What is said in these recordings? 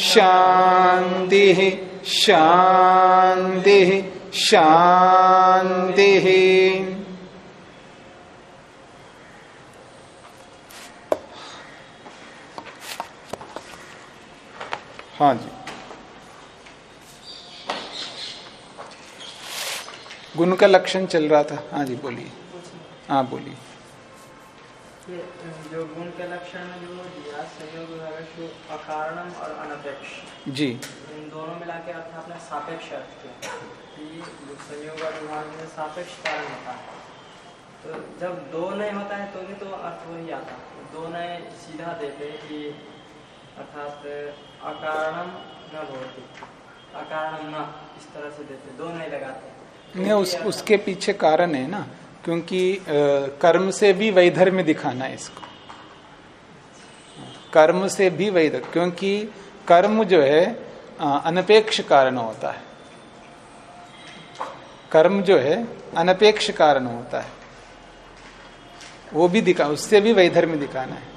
शांति शांति शांति हाँ जी। गुण का लक्षण चल रहा था। हाँ जी, बोलिए। हाँ बोलिए। जो गुण के लक्षण जो अकारणम और अनपेक्ष। जी। इन दोनों मिला के अर्थ आपने सापेक्ष अर्थ किया कि संयोग और विभाग में सापेक्ष कारण होता है। तो जब दो नहीं होता है तो भी तो अर्थ वही आता है। दो नए सीधा देते कि अर्थात अकारणम न भवती अकारणम न इस तरह से देते दो नहीं लगाते नहीं उस उसके पीछे कारण है ना क्योंकि आ, कर्म से भी वैधर्म्य दिखाना है इसको। कर्म से भी वैध क्योंकि कर्म जो है अनपेक्ष कारण होता है। कर्म जो है, अनपेक्ष कारण होता है। वो भी दिखा, उससे भी वैधर्म्य दिखाना है।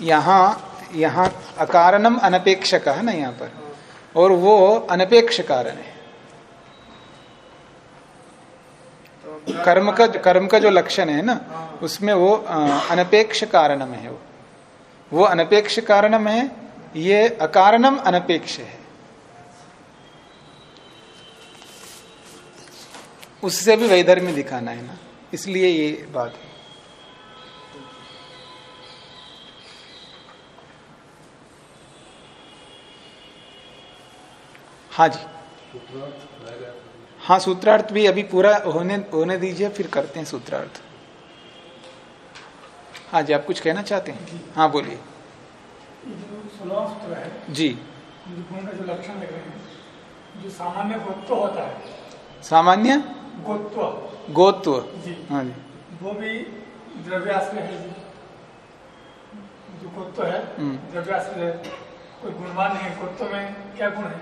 यहाँ यहाँ अकारणम अनपेक्ष का है ना यहाँ पर। और वो अनपेक्ष कारण है। कर्म का कर्म का जो लक्षण है ना, उसमें वो अनपेक्ष कारणम है वो। वो अनपेक्ष कारणम है, ये अकारणम अनपेक्ष है। उससे भी वैधर्म्य दिखाना है ना, इसलिए ये बात है। हाँ जी। हाँ सूत्रार्थ भी अभी पूरा होने होने दीजिए फिर करते हैं सूत्रार्थ। हाँ जी आप कुछ कहना चाहते हैं? हाँ बोलिए। जी जो। लक्षण लिख रहे हैं जो सामान्य गोत्व होता है। सामान्य? गोत्व गोत्व। जी। हाँ जी। वो भी द्रव्याश्रय है जी। गोत्व है हम्म। द्रव्याश्रय है। कोई गुणवान नहीं गोत्व में क्या गुण है?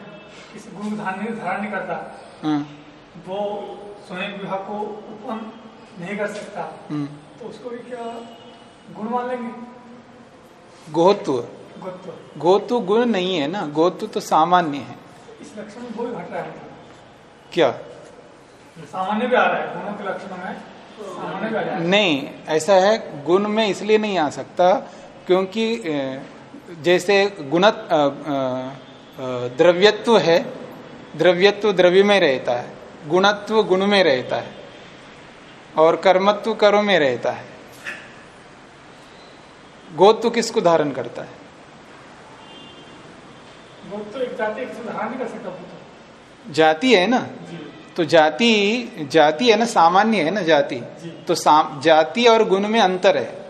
किसी गुण धारण धारण नहीं करता। हाँ। वो स्वयं विवाह को उत्पन्न नहीं कर सकता। हम्म। तो उसको भी क्या गुण मान लेंगे? गोत्व गोत्व गुण नहीं है ना? गोत्व तो सामान्य है। इस लक्षण में वो भी घट रहा है। क्या? सामान्य भी आ रहा है। गुणों के लक्षणों में सामान्य भी आ रहा है। नहीं ऐसा है गुण में इसलिए नहीं आ सकता क्योंकि जैसे गुणत द्रव्यत्व है द्रव्यत्व द्रव्य में रहता है। गुणत्व गुण में रहता है और कर्मत्व कर्म में रहता है। गोत्व किसको धारण करता है? कर तो। जाति है ना? तो जाति जाति है ना सामान्य है ना जाति? तो जाति और गुण में अंतर है।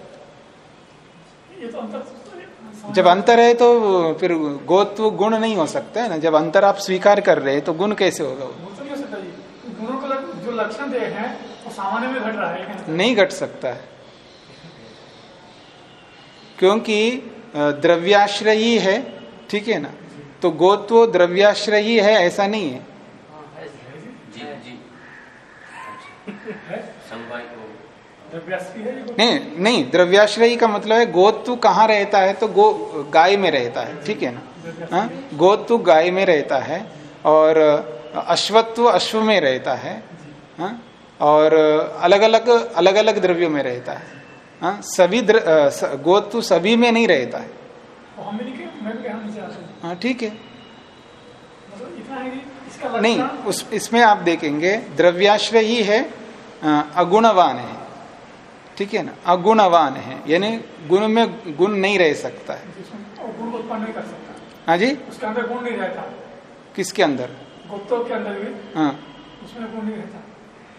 तो अंतर जब अंतर है तो फिर गोत्व गुण नहीं हो सकता है ना? जब अंतर आप स्वीकार कर रहे हैं तो गुण कैसे होगा वो वो तो नहीं हो सकता जी गुणों लक्षण दे हैं वो सामान्य में घट रहा है नहीं? घट सकता है। क्योंकि द्रव्याश्रयी है ठीक है ना? तो गोत्व द्रव्याश्रयी है ऐसा नहीं है। जी जी। नहीं नहीं द्रव्याश्रयी का मतलब है गोत्व कहाँ रहता है तो गो गाय में रहता है ठीक है ना? हाँ? गोत्व गाय में रहता है और अश्वत्व अश्व में रहता है हाँ? और अलग अलग अलग अलग द्रव्यों में रहता है। हाँ? सभी स- गोत्व सभी में नहीं रहता है। तो हाँ। ठीक है। मतलब नहीं उस इसमें आप देखेंगे द्रव्याश्रय ही है अगुणवान है। ठीक है ना? अगुणवान है। यानी गुण में गुण नहीं रह सकता है। गुण उत्पन्न नहीं कर सकता। हाँ जी? उसके अंदर गुण नहीं रहता। किसके अंदर? गोत्व के अंदर भी हाँ। उसमें गुण नहीं रहता।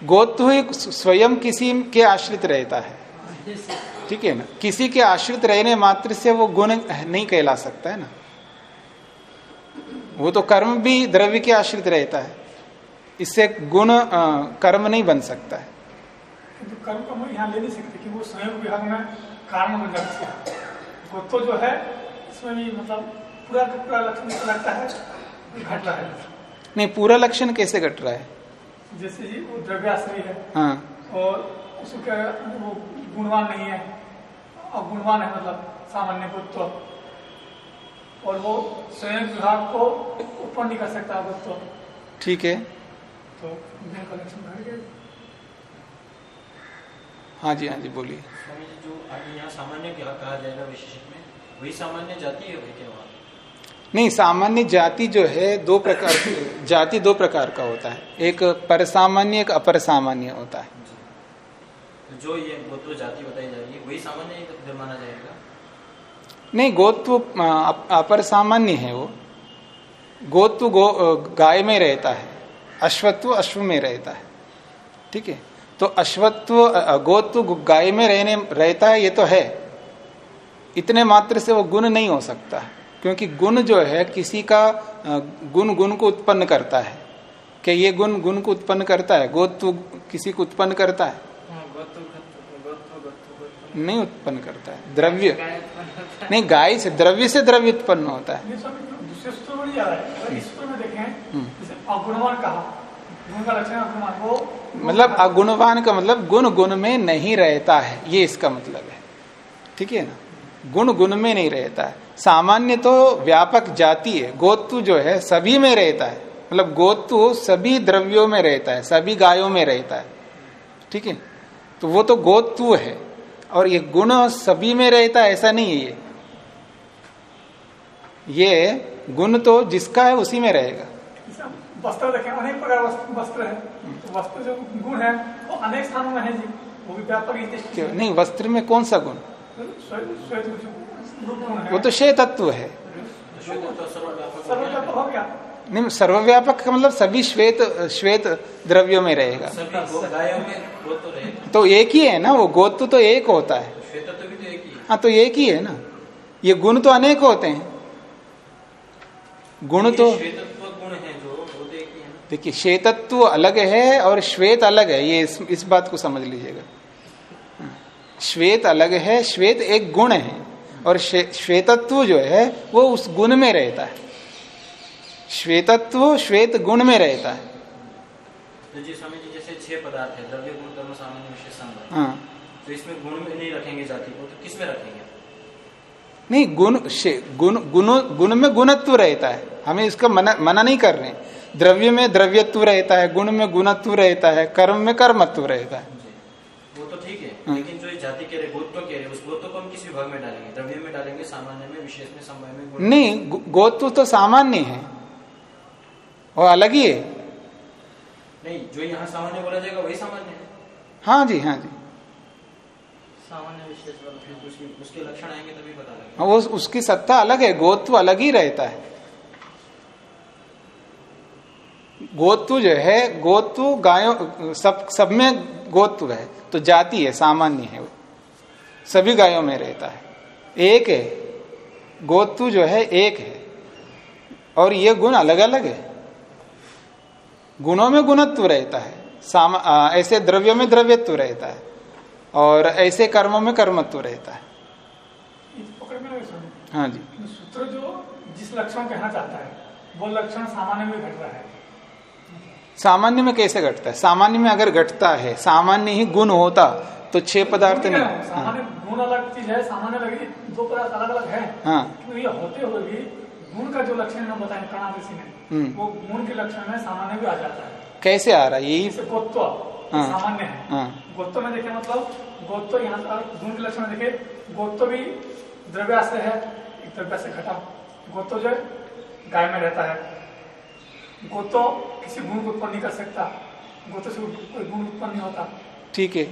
गोत्व ही स्वयं किसी के आश्रित रहता है। ठीक है ना? किसी के आश्रित रहने मात्र से वो गुण नहीं कहला सकता है ना? वो तो कर्म भी द्रव्य के आश्रित रहता है। इससे गुण अ, कर्म नहीं बन सकता है। किंतु कर्म को हम यहाँ ले नहीं सकते कि वो स्वयं विभाग में कारण बन जाती है। वो तो जो है इसमें भी मतलब पूरा पूरा लक्षण लगता है घट रहा है। नहीं पूरा लक्षण कैसे घट रहा है? जैसे ही वो द्रव्याश्रय है। हाँ। और उसका वो गुणवान नहीं है। और गुणवान है मतलब सामान्य गुत्व और वो स्वयं विभाग को उत्पन्न नहीं कर सकता गुत्व ठीक है। तो कलेक्शन हाँ। जी हाँ जी बोलिए। स्वामी जी जो आगे यहाँ सामान्य क्या कहा जाएगा विशेषक में वही सामान्य जाति है वही क्या? नहीं सामान्य जाति जो है दो प्रकार जाति दो प्रकार का होता है। एक पर सामान्य एक अपर सामान्य होता है। जो। ये तो जाति बताई जा रही है वही सामान्य माना जाएगा? नहीं गोत्व अपर सामान्य है वो। गोत्व गो गाय में रहता है। अश्वत्व अश्व में रहता है। ठीक है? तो अश्वत्व गोत्व गाय में रहने रहता है ये तो है। इतने मात्र से वो गुण नहीं हो सकता। है क्योंकि गुण जो है किसी का गुण गुण को उत्पन्न करता है। कि ये गुण गुण को उत्पन्न करता है? गोत्व किसी को उत्पन्न करता है? हाँ, गोत्व गोत्व गोत्व गोत्व गोत्व। नहीं उत्पन्न करता है। द्रव्य। नहीं गाय से द्रव्य से द्रव्य उत्पन्न होता है। है। हम्म। मतलब अगुणवान का मतलब गुण गुण में नहीं रहता है। ये इसका मतलब है। ठीक है ना? गुण गुण में नहीं रहता है। सामान्य तो व्यापक जाति है। गोत्तु जो है सभी में रहता है। मतलब गोत्तु सभी द्रव्यों में रहता है सभी गायों में रहता है। ठीक है? तो वो तो गोत्तु है। और ये गुण सभी में रहता है ऐसा नहीं है ये। ये गुण तो जिसका है उसी में रहेगा। वस्त्र देखें अनेक प्रकार वस्त्र वस्त्र है। तो वस्त्र जो गुण है वो अनेक स्थानों में है जी। वो भी व्यापक। नहीं वस्त्र में कौन सा गुण? वो तो श्वेत तत्व है। नहीं सर्वव्यापक का मतलब सभी श्वेत श्वेत द्रव्यों में रहेगा। तो एक ही है ना वो गोत्व तो एक होता है। ही तो एक ही है ना। ये गुण तो अनेक होते हैं। गुण तो देखिए श्वेतत्व अलग है और श्वेत अलग है। ये इस, इस बात को समझ लीजिएगा। श्वेत अलग है श्वेत एक गुण है और श्वेतत्व जो है वो उस गुण में रहता है। श्वेतत्व श्वेत गुण में रहता है। तो जी स्वामी जी जैसे छह पदार्थ है द्रव्य गुण कर्म सामान्य विशेष संबंध। हाँ। तो इसमें गुण में नहीं रखेंगे जाति को तो किसमें रखेंगे? नहीं गुण गुण गुण गुण में गुणत्व रहता है। हमें इसका मना मना नहीं कर रहे द्रव्य में द्रव्यत्व रहता है गुण में गुणत्व रहता है कर्म में कर्मत्व रहता है। वो तो ठीक हाँ। लेकिन जो जाति कह रहे गोत्व कह रहे उस गोत्व को हम किस विभाग में डालेंगे? द्रव्य में डालेंगे सामान्य में विशेष में समय में नहीं गो- गोत्व तो सामान्य है। और अलग ही है। नहीं जो यहाँ सामान्य बोला जाएगा वही सामान्य है। हाँ जी हाँ जी। सामान्य विशेष उसकी उसके लक्षण आएँगे तभी पता लगेगा। हाँ, वो उसकी सत्ता अलग है गोत्व अलग ही रहता है। गोत्व जो है गोत्व गायों सब सब में गोत्व है। तो जाति है सामान्य है वो। सभी गायों में रहता है। एक है गोत्व जो है एक है। और ये गुण अलग अलग है। गुणों में गुणत्व रहता है। सामा आ, ऐसे द्रव्यों में द्रव्यत्व रहता है। और ऐसे कर्मों में कर्मत्व रहता है। हाँ जी। सूत्र जो जिस लक्षण कहना चाहता है वो लक्षण सामान्य में घट रहा है। सामान्य में कैसे घटता है? सामान्य में अगर घटता है सामान्य ही गुण होता तो छह पदार्थ नहीं। है? सामान्य गुण अलग चीज़ है सामान्य अलग दो पदार्थ अलग अलग है। हाँ। ये होते हुए भी गुण का जो लक्षण हम बताए कणादेशी में हम्म। वो गुण के लक्षण में सामान्य भी आ जाता है। कैसे आ रहा है? यही गोत्व हाँ। सामान्य है। हाँ। गोत्व में देखे मतलब गोत्व यहाँ गुण के लक्षण में देखे गोत्व भी द्रव्याश्रय है एक द्रव्याश्रय घटा। गोत्व जो गाय में रहता है। गोत्व किसी गुण को उत्पन्न नहीं कर सकता। गोत्व से कोई गुण उत्पन्न नहीं होता। ठीक है।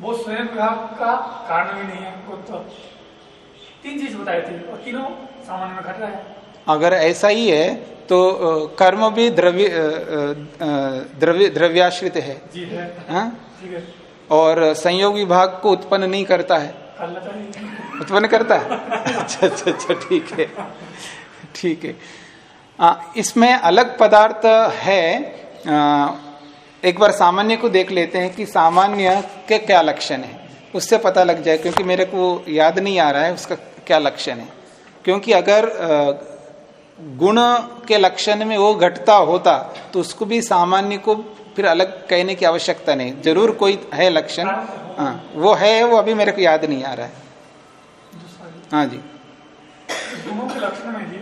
वो स्वयं विभाग का कारण भी नहीं है गोत्व तीन चीज़ बताई थी और तीनों सामान्य में घट रहे हैं। अगर ऐसा ही है तो कर्म भी द्रव्य द्रव्य द्रव्याश्रित है। जी है। हाँ? है। और संयोग विभाग को उत्पन्न नहीं करता है। उत्पन्न करता है? अच्छा अच्छा अच्छा ठीक है। ठीक है। इसमें अलग पदार्थ है। एक बार सामान्य को देख लेते हैं कि सामान्य के क्या लक्षण है। उससे पता लग जाए, क्योंकि मेरे को याद नहीं आ रहा है उसका क्या लक्षण है। क्योंकि अगर गुण के लक्षण में वो घटता होता तो उसको भी सामान्य को फिर अलग कहने की आवश्यकता नहीं। ज़रूर कोई है लक्षण। हाँ वो है, वो अभी मेरे को याद नहीं आ रहा है। हाँ जी। गुणों के लक्षण में ही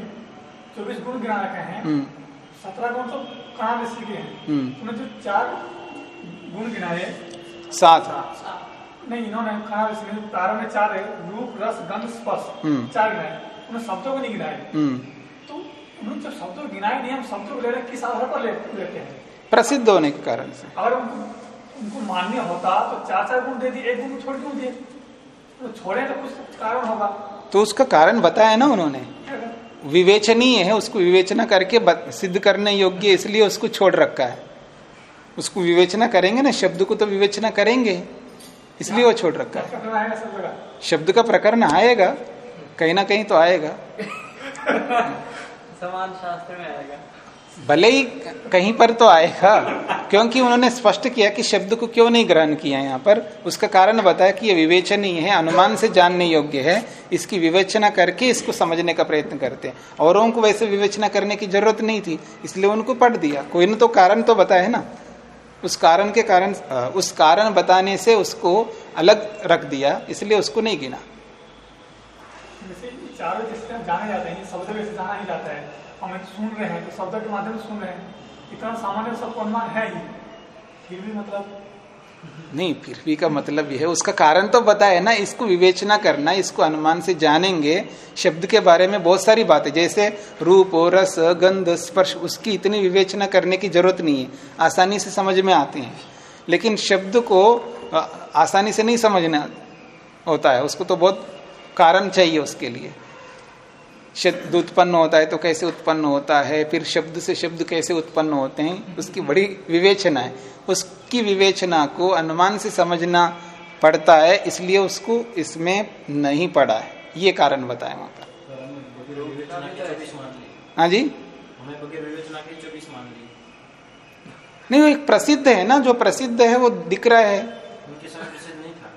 चौबीस गुण गिना रखे हैं। हम्म। सत्रह गुण तो कहाँ के हैं? हम्म। उन्हें जो चार गुण गिनाए सात। नहीं इन्होंने कहा प्रारंभ में चार है। रूप रस गंध स्पर्श। हम्म। चार गिनाए उन्हें शब्दों को नहीं गिनाए हम्म। तो उन्होंने जब शब्दों गिनाए नहीं हम शब्दों को ले रहे किस आधार पर ले, लेते हैं? प्रसिद्ध होने के कारण से। अगर उनको उनको मान्य होता तो चार चार गुण दे दिए एक गुण छोड़ क्यों दिए? तो छोड़े तो कुछ कारण होगा। तो उसका कारण बताया ना उन्होंने। विवेचनीय है, उसको विवेचना करके सिद्ध करने योग्य, इसलिए उसको छोड़ रखा है। उसको विवेचना करेंगे ना, शब्द को तो विवेचना करेंगे, इसलिए वो छोड़ रखा है। शब्द का प्रकरण आएगा, कहीं ना कहीं तो आएगा। समान शास्त्र में आएगा। भले ही कहीं पर तो आएगा, क्योंकि उन्होंने स्पष्ट किया कि शब्द को क्यों नहीं ग्रहण किया यहाँ पर। उसका कारण बताया कि ये विवेचनीय है, अनुमान से जानने योग्य है। इसकी विवेचना करके इसको समझने का प्रयत्न करते हैं। औरों को वैसे विवेचना करने की ज़रूरत नहीं थी, इसलिए उनको पढ़ दिया। कोई ने तो कारण तो बताया ना। उस कारण के कारण उस कारण बताने से उसको अलग रख दिया, इसलिए उसको नहीं गिना। जाने जाते हैं। हम सुन रहे हैं तो शब्द के माध्यम से सुन रहे हैं। इतना सामान्य सबको अनुमान है ही। फिर भी मतलब नहीं, फिर भी का मतलब यह है, उसका कारण तो बताया ना, इसको विवेचना करना, इसको अनुमान से जानेंगे। शब्द के बारे में बहुत सारी बातें, जैसे रूप, रस, गंध, स्पर्श, उसकी इतनी विवेचना करने की ज़रूरत नहीं है। आसानी से समझ में आते हैं। लेकिन शब्द को आसानी से नहीं समझना होता है। उसको तो बहुत कारण चाहिए उसके लिए। शब्द उत्पन्न होता है तो कैसे उत्पन्न होता है? फिर शब्द से शब्द कैसे उत्पन्न होते हैं? उसकी बड़ी विवेचना है। उसकी विवेचना को अनुमान से समझना पड़ता है इसलिए उसको इसमें नहीं पड़ा है। ये कारण बताया वहाँ पर। हाँ जी? हमें बगैर विवेचना के चौबीस मान ली नहीं वो एक प्रसिद्ध है ना जो प्रसिद्ध है वो दिख रहा है। उनके समय नहीं था।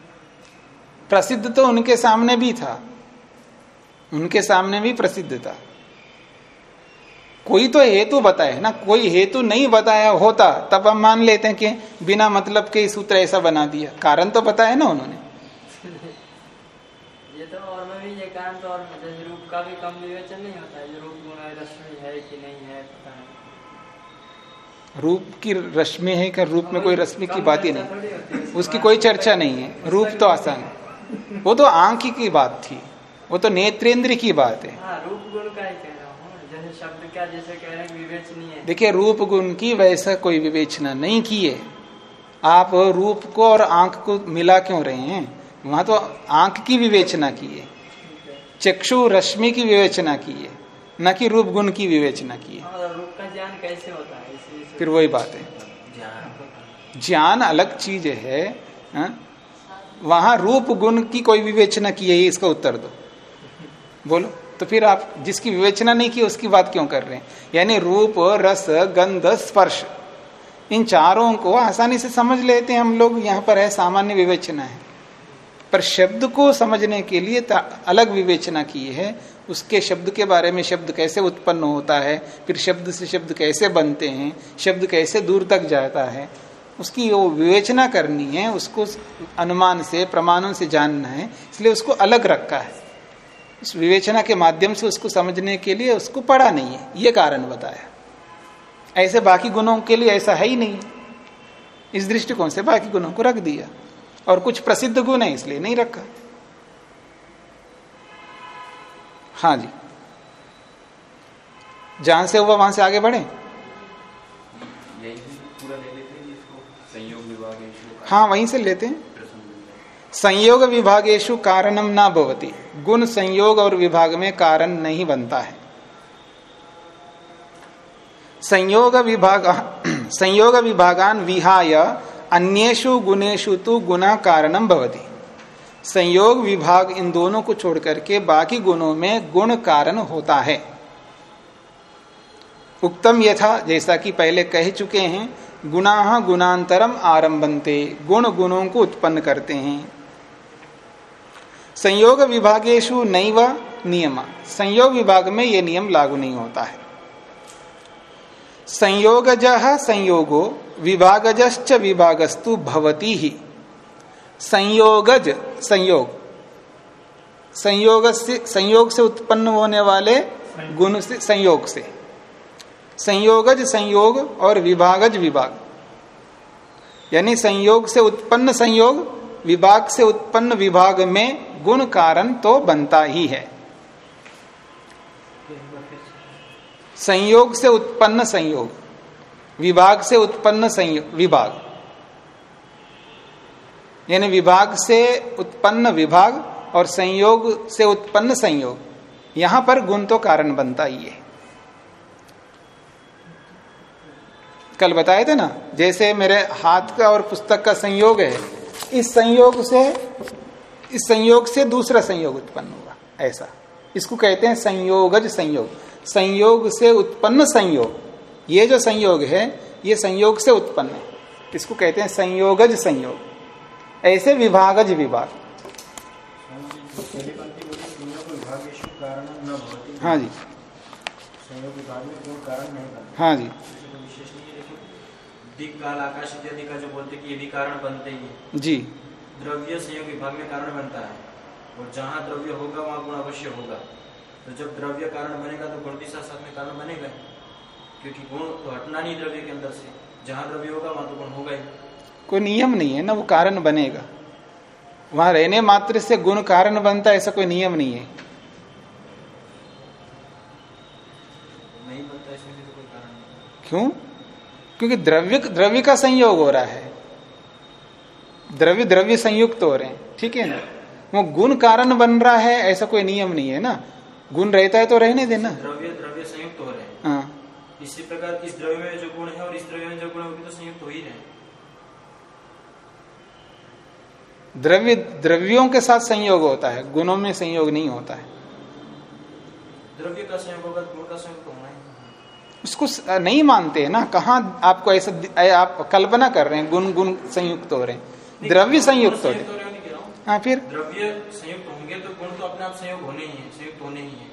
प्रसिद्ध तो उनके सामने भी था। उनके सामने भी प्रसिद्ध था। कोई तो हेतु बताए ना कोई हेतु नहीं बताया होता तब हम मान लेते हैं कि बिना मतलब के सूत्र ऐसा बना दिया। कारण तो बताया ना उन्होंने। ये तो और में भी ये कारण तो और रूप का भी कम विवेचन नहीं होता है रूप है रश्मि है कि नहीं है पता नहीं। रूप की रश्मि है क्या रूप में कोई रश्मि की बात ही नहीं? है। उसकी कोई चर्चा नहीं है। रूप तो आसान है। वो तो आँख की बात थी। वो तो नेत्रेंद्र की बात है। हाँ रूप गुण का ही कह रहा हूँ। शब्द क्या जैसे कह रहे हैं विवेचनीय है। देखिए रूप गुण की वैसा कोई विवेचना नहीं की है। आप रूप को और आँख को मिला क्यों रहे हैं? वहाँ तो आँख की विवेचना की है। चक्षु रश्मि की विवेचना की है। न कि रूप गुण की विवेचना की है। रूप का ज्ञान कैसे होता है? इसी फिर वही बात है। ज्ञान ज्ञान अलग चीज़ है हाँ? वहाँ रूप गुण की कोई विवेचना की है इसका उत्तर दो। बोलो। तो फिर आप जिसकी विवेचना नहीं की, उसकी बात क्यों कर रहे हैं? यानी रूप, रस, गंध, स्पर्श, इन चारों को आसानी से समझ लेते हैं हम लोग। यहाँ पर है, सामान्य विवेचना है। पर शब्द को समझने के लिए अलग विवेचना की है। उसके शब्द के बारे में शब्द कैसे उत्पन्न होता है, फिर शब्द से शब्द कैसे बनते हैं, शब्द कैसे दूर तक जाता है, उसकी वो विवेचना करनी है, उसको अनुमान से, प्रमाणों से जानना है, इसलिए उसको अलग रखा है। उस विवेचना के माध्यम से उसको समझने के लिए उसको पढ़ा नहीं है। ये कारण बताया। ऐसे बाकी गुणों के लिए ऐसा है ही नहीं। इस दृष्टिकोण से बाकी गुणों को रख दिया। और कुछ प्रसिद्ध गुण है इसलिए नहीं रखा। हाँ जी। जहाँ से हुआ वहाँ से आगे बढ़े। हैं हाँ वहीं से लेते हैं। संयोग विभागेशु कारणम ना भवती। गुण संयोग और विभाग में कारण नहीं बनता है। संयोग विभाग संयोग विभागान विहाय, अन्येषु गुणेशु तो गुना कारणम भवती। संयोग विभाग इन दोनों को छोड़ करके बाकी गुणों में गुण कारण होता है। उत्तम यथा, जैसा कि पहले कह चुके हैं गुना गुणांतरम आरंभनते, गुण गुणों को उत्पन्न करते हैं। संयोग विभागेशु नैव नियम। संयोग विभाग में यह नियम लागू नहीं होता है। संयोगज संयोगो विभागज विभागस्तु भवती ही। संयोगज, संयोग। संयोग से संयोग से उत्पन्न होने वाले गुण से, संयोग से। संयोगज संयोग और विभागज विभाग। यानी संयोग से उत्पन्न संयोग विभाग से उत्पन्न विभाग में गुण कारण तो बनता ही है। संयोग से उत्पन्न संयोग, विभाग से उत्पन्न संयोग, विभाग। यानी विभाग से उत्पन्न विभाग और संयोग से उत्पन्न संयोग, यहाँ पर गुण तो कारण बनता ही है। कल बताए थे ना, जैसे मेरे हाथ का और पुस्तक का संयोग है इस संयोग से इस संयोग से दूसरा संयोग उत्पन्न हुआ ऐसा। इसको कहते हैं संयोगज संयोग। संयोग से उत्पन्न संयोग। ये जो संयोग है ये संयोग से उत्पन्न है। इसको कहते हैं संयोगज संयोग। ऐसे विभागज विभाग। हाँ जी। हाँ जी। दिक काल आकाश इत्यादि का जो बोलते कि ये भी कारण बनते ही है। जी। द्रव्य संयोग विभाग में कारण बनता है। और जहाँ द्रव्य होगा वहाँ गुण अवश्य होगा। तो जब द्रव्य कारण बनेगा तो गुण भी साथ साथ में कारण बनेगा। क्योंकि गुण तो हटना नहीं द्रव्य के अंदर से। जहाँ द्रव्य होगा वहाँ तो गुण होगा ही। कोई नियम नहीं है ना वो कारण बनेगा। वहाँ रहने मात्र से गुण कारण बनता है ऐसा कोई नियम नहीं है। नहीं बनता इसमें तो कोई कारण नहीं क्यों? क्योंकि द्रव्य द्रव्य का संयोग हो रहा है। द्रव्य द्रव्य संयुक्त हो रहे हैं ठीक है ना? वो गुण कारण बन रहा है ऐसा कोई नियम नहीं है ना? गुण रहता है तो रहने देना। द्रव्य द्रव्य संयुक्त हो रहे हैं। हाँ। इसी प्रकार इस द्रव्य में जो गुण है और इस द्रव्य में जो गुण है तो संयुक्त हो ही रहे द्रव्य द्रव्यों के साथ संयोग होता है गुणों में संयोग नहीं होता है। द्रव्य का संयोग होगा गुण का संयोग तो होना उसको नहीं मानते हैं ना। कहा आपको ऐसा आप कल्पना कर रहे हैं गुण गुण संयुक्त हो रहे हैं। द्रव्य संयुक्त हो रहे हैं। फिर? द्रव्य संयुक्त होंगे तो गुण तो अपने आप संयोग होने ही है संयुक्त होने ही है।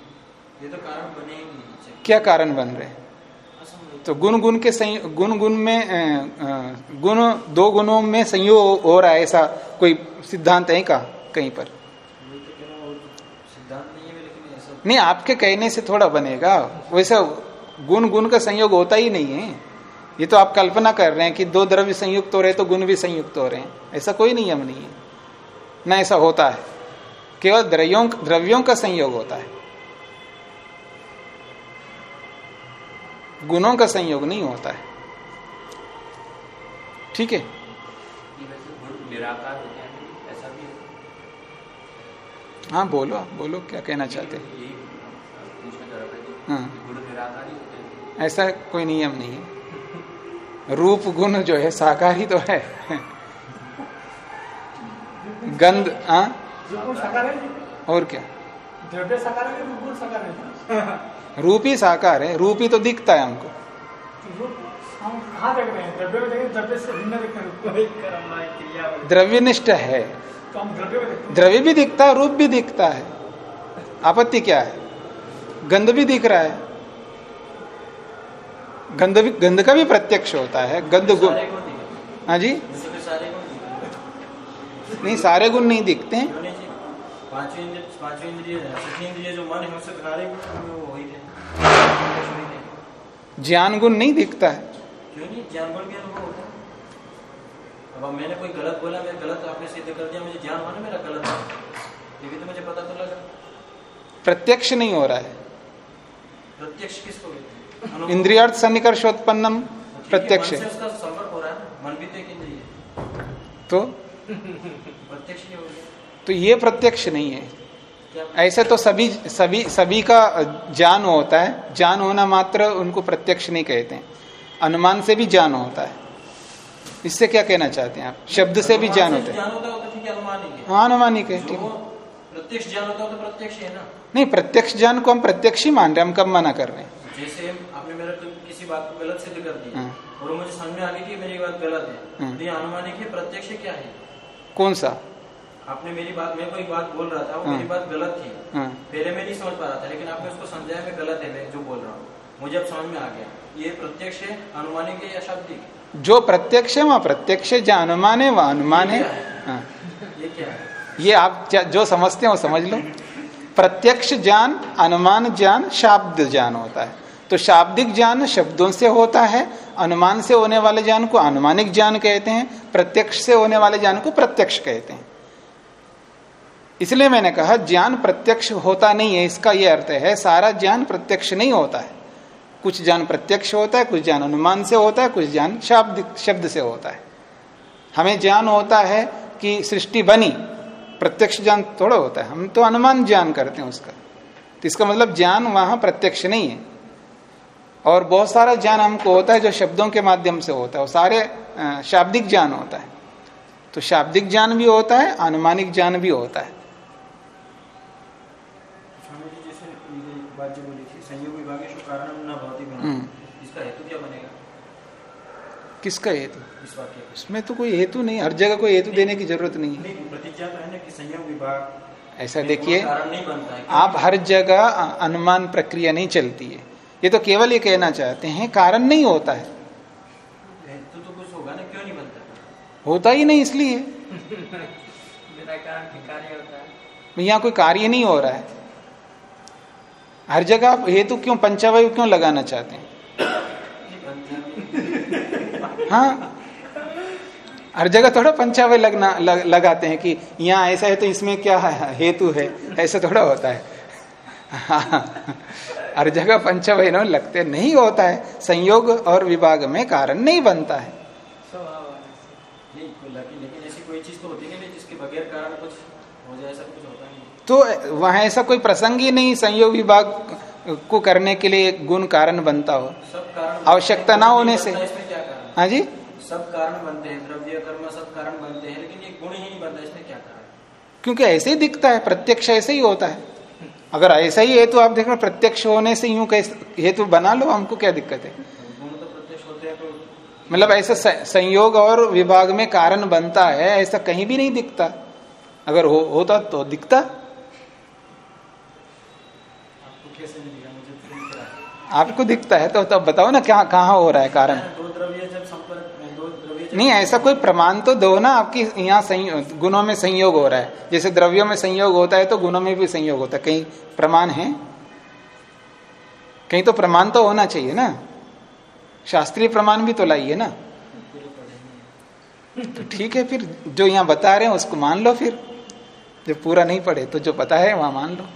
ये तो कारण बने ही नहीं क्या कारण बन रहे तो गुण गुण के गुण गुण में गुण दो गुणों में संयोग हो रहा है ऐसा कोई सिद्धांत है का कहीं पर? तो नहीं आपके कहने से थोड़ा बनेगा। वैसा गुण गुण का संयोग होता ही नहीं है। ये तो आप कल्पना कर रहे हैं कि दो द्रव्य संयुक्त हो रहे तो गुण भी संयुक्त हो रहे हैं। ऐसा कोई नियम नहीं है। ना ऐसा होता है। केवल द्रव्यों द्रव्यों का संयोग होता है। गुणों का संयोग नहीं होता है। ठीक है? हैं बोलो बोलो क्या कहना चाहते हैं? हाँ गुण निराकार ही होते हैं ऐसा कोई नियम नहीं है। रूप गुण जो है साकारी तो है। गंध हाँ और क्या? है रूप है रूप ही साकार है रूप ही तो दिखता है हमको। हैं द्रव्य हैं है, है देखते हैं। द्रव्य भी दिखता है रूप भी दिखता है। आपत्ति क्या है? गंध भी दिख रहा है। गंध भी गंध का भी प्रत्यक्ष होता है। गंध गुण हाँ। जी? नहीं सारे गुण नहीं दिखते हैं। तो। ज्ञान गुण नहीं दिखता है। क्यों नहीं? ज्ञान गुण भी होता है। अब अब मैंने कोई गलत बोला मैं गलत आपने सिद्ध कर दिया मुझे ज्ञान माने मेरा गलत है ये भी तो मुझे पता तो लगा प्रत्यक्ष नहीं हो रहा है। प्रत्यक्ष किसको। इंद्रियार्थ सन्निकर्षोत्पन्नम प्रत्यक्ष। है हो है तो? तो प्रत्यक्ष तो ये प्रत्यक्ष नहीं है। ऐसे तो सभी सभी सभी का ज्ञान होता है। ज्ञान होना मात्र उनको प्रत्यक्ष नहीं कहते हैं। अनुमान से भी ज्ञान होता है। इससे क्या कहना चाहते हैं आप? शब्द से भी ज्ञान होता है। होता है तो ठीक है अनुमानिक है। हाँ अनुमानिक है ठीक जो है प्रत्यक्ष ज्ञान होता है तो प्रत्यक्ष है ना। नहीं प्रत्यक्ष ज्ञान को हम प्रत्यक्ष ही मान रहे हैं हम कब मना कर रहे हैं? जैसे मेरा तो किसी बात को गलत सिद्ध कर दी हाँ। और मुझे समझ में आ गई कि मेरी बात गलत है। हाँ। तो ये अनुमानिक है प्रत्यक्ष क्या है? कौन सा? आपने मेरी बात मैं कोई बात बोल रहा था वो हाँ। मेरी बात गलत थी। पहले मैं नहीं समझ पा रहा था लेकिन आपने उसको समझाया मैं गलत है मैं जो बोल रहा हूँ। मुझे अब समझ में आ गया। ये प्रत्यक्ष है अनुमानिक है या शाब्दिक? जो प्रत्यक्ष है वहाँ प्रत्यक्ष है जहाँ अनुमान है वहाँ अनुमान हाँ। ये क्या है? ये आप जो समझते हैं वो समझ लो। प्रत्यक्ष ज्ञान अनुमान ज्ञान शाब्द ज्ञान होता है। तो शाब्दिक ज्ञान शब्दों से होता है, अनुमान से होने वाले ज्ञान को अनुमानिक ज्ञान कहते हैं, प्रत्यक्ष से होने वाले ज्ञान को प्रत्यक्ष कहते हैं। इसलिए मैंने कहा, ज्ञान प्रत्यक्ष होता नहीं है, इसका यह अर्थ है, सारा ज्ञान प्रत्यक्ष नहीं होता है। कुछ ज्ञान प्रत्यक्ष होता है, कुछ ज्ञान अनुमान से होता है, कुछ ज्ञान शाब्दिक, शब्द से होता है। हमें ज्ञान होता है कि सृष्टि बनी, प्रत्यक्ष ज्ञान थोड़ा होता है, हम तो अनुमान ज्ञान करते हैं उसका। तो इसका मतलब ज्ञान वहाँ प्रत्यक्ष नहीं है। और बहुत सारा ज्ञान हमको होता है जो शब्दों के माध्यम से होता है वो सारे शाब्दिक ज्ञान होता है। तो शाब्दिक ज्ञान भी होता है अनुमानिक ज्ञान भी होता है। स्वामी जी जैसे ये बात जो बोली थी संयोग विभागेश कारण न भौतिक हम्म। इसका हेतु क्या बनेगा? किसका हेतु? इस वाक्य का। इसमें तो कोई हेतु नहीं हर जगह कोई हेतु देने की ज़रूरत नहीं है। प्रतिज्ञा तो है ना कि संयोग विभाग ऐसा देखिए आप हर जगह अनुमान प्रक्रिया नहीं चलती है। ये तो केवल ये कहना चाहते हैं कारण नहीं होता है। हेतु तो कुछ होगा ना क्यों नहीं बनता? होता ही नहीं इसलिए। यहाँ कोई कार्य नहीं हो रहा है। हर जगह आप हेतु क्यों पंचावय क्यों लगाना चाहते हैं? हाँ। हर जगह थोड़ा पंचावय लगना लग, लगाते हैं कि यहाँ ऐसा है तो इसमें क्या हेतु है ऐसा थोड़ा होता है। हाँ, हर जगह पंचावय न लगते नहीं होता है। संयोग और विभाग में कारण नहीं बनता है। तो हो ऐसा कुछ होता नहीं। तो वहाँ ऐसा कोई प्रसंग ही नहीं संयोग विभाग को करने के लिए गुण कारण बनता हो। आवश्यकता ना होने से। है, हाँ जी? सब कारण बनते हैं। द्रव्य कर्म सब कारण बनते हैं लेकिन ये गुण ही नहीं बनता। इसमें क्या कारण? क्योंकि ऐसे ही दिखता है प्रत्यक्ष ऐसे ही होता है। अगर ऐसा ही हेतु आप देख रहे प्रत्यक्ष होने से यूँ हेतु बना लो हमको क्या दिक्कत है? तो तो मतलब ऐसा संयोग और विभाग में कारण बनता है ऐसा कहीं भी नहीं दिखता। अगर हो, होता तो दिखता। आपको कैसे मिलेगा? मुझे तो आपको दिखता है तो तब बताओ ना क्या कहाँ हो रहा है कारण? दो द्रव्य जब संपर्क नहीं, ऐसा कोई प्रमाण तो दो ना, आपकी यहाँ गुणों में संयोग हो रहा है। जैसे द्रव्यों में संयोग होता है तो गुणों में भी संयोग होता है। कहीं प्रमाण है? कहीं तो प्रमाण तो होना चाहिए ना। शास्त्रीय प्रमाण भी तो लाइए ना। तो ठीक है फिर, जो यहाँ बता रहे हैं उसको मान लो फिर। जो पूरा नहीं पढ़े तो जो पता है वहाँ मान लो।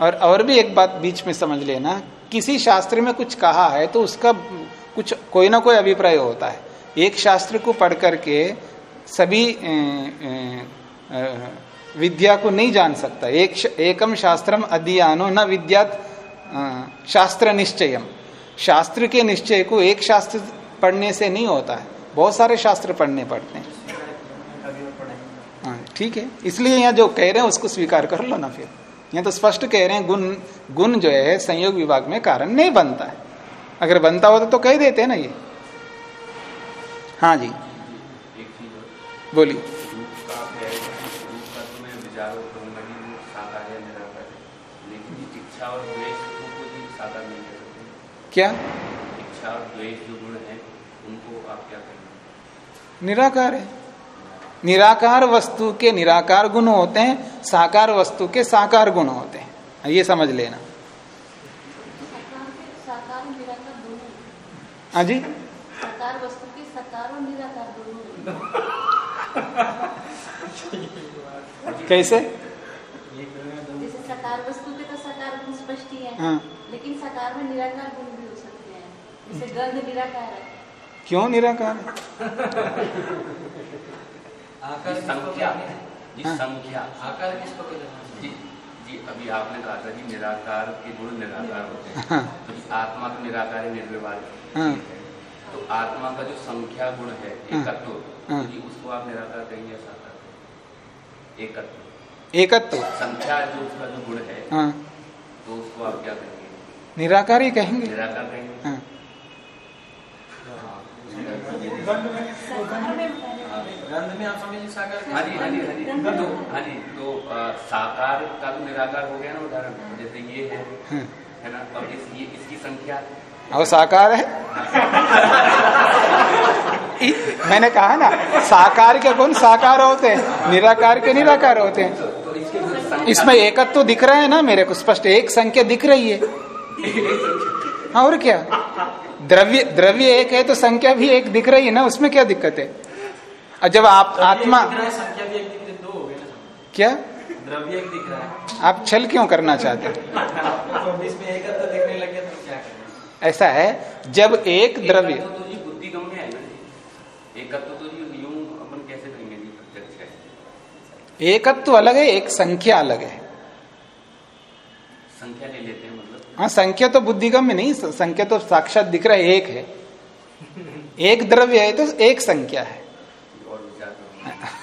और और भी एक बात बीच में समझ लेना, किसी शास्त्र में कुछ कहा है तो उसका कुछ, कोई ना कोई अभिप्राय होता है। एक शास्त्र को पढ़ करके सभी विद्या को नहीं जान सकता। एक एकम शास्त्रम अध्ययनो न विद्यात शास्त्र निश्चयम। शास्त्र के निश्चय को एक शास्त्र पढ़ने से नहीं होता है। बहुत सारे शास्त्र पढ़ने पड़ते हैं। हाँ ठीक है। इसलिए यहाँ जो कह रहे हैं, उसको स्वीकार कर लो ना फिर। यहाँ तो स्पष्ट कह रहे हैं, गुण गुण जो है, संयोग विभाग में कारण नहीं बनता है। अगर बनता होता तो कह देते ना ये। हाँ जी। सकते क्या? इच्छा और द्वेष जो गुण है उनको आप क्या करेंगे निराकार है। निराकार वस्तु के निराकार गुण होते हैं साकार वस्तु के साकार गुण होते हैं। ये समझ लेना। साकार साकार दोनों हाँ जी। साकार वस्तु के साकार और निराकार दोनों कैसे? जैसे साकार वस्तु के तो साकार गुण स्पष्ट ही है हाँ। लेकिन साकार में निराकार गुण भी हो सकते हैं। जैसे गंध निराकार है। क्यों निराकार? है आकार संख्या जी हाँ। संख्या। आकार किसको कहते जी जी अभी आपने कहा था कि निराकार के गुण निराकार होते हैं। हाँ। तो आत्मा तो निराकार है निर्व्यवहार हाँ। तो आत्मा का जो संख्या गुण है हाँ। एकत्व हाँ। उसको आप निराकार कहेंगे साकार एकत्व। एकत्व। संख्या जो उसका जो गुण है हाँ। तो उसको आप क्या कहेंगे निराकार ही कहेंगे। निराकार कहेंगे हाँ। हाँ। गंध में आप समझिए साकार हाँ जी हाँ जी हाँ जी। तो हाँ जी तो साकार का तो निराकार हो गया ना उदाहरण। जैसे ये है हाँ। है ना? और इस ये इसकी संख्या और साकार है। मैंने कहा ना साकार के गुण साकार होते हैं निराकार के निराकार होते हैं। इसमें एकत्व तो दिख रहा है ना मेरे को स्पष्ट एक संख्या दिख रही है। हाँ और क्या? द्रव्य द्रव्य एक है तो संख्या भी एक दिख रही है ना उसमें क्या दिक्कत है? और जब आप आत्मा क्या? द्रव्य एक दिख रहा है। आप छल क्यों करना चाहते हैं? तो ऐसा है जब एक द्रव्य एकत्व तो बुद्धि है ना एकत्व तो अपन कैसे करेंगे जी प्रत्यक्ष एकत्व अलग है एक संख्या अलग है। संख्या ले लेते हैं मतलब। हाँ संख्या तो बुद्धिगम में नहीं संख्या तो साक्षात दिख रहा है एक है। एक द्रव्य है तो एक संख्या है।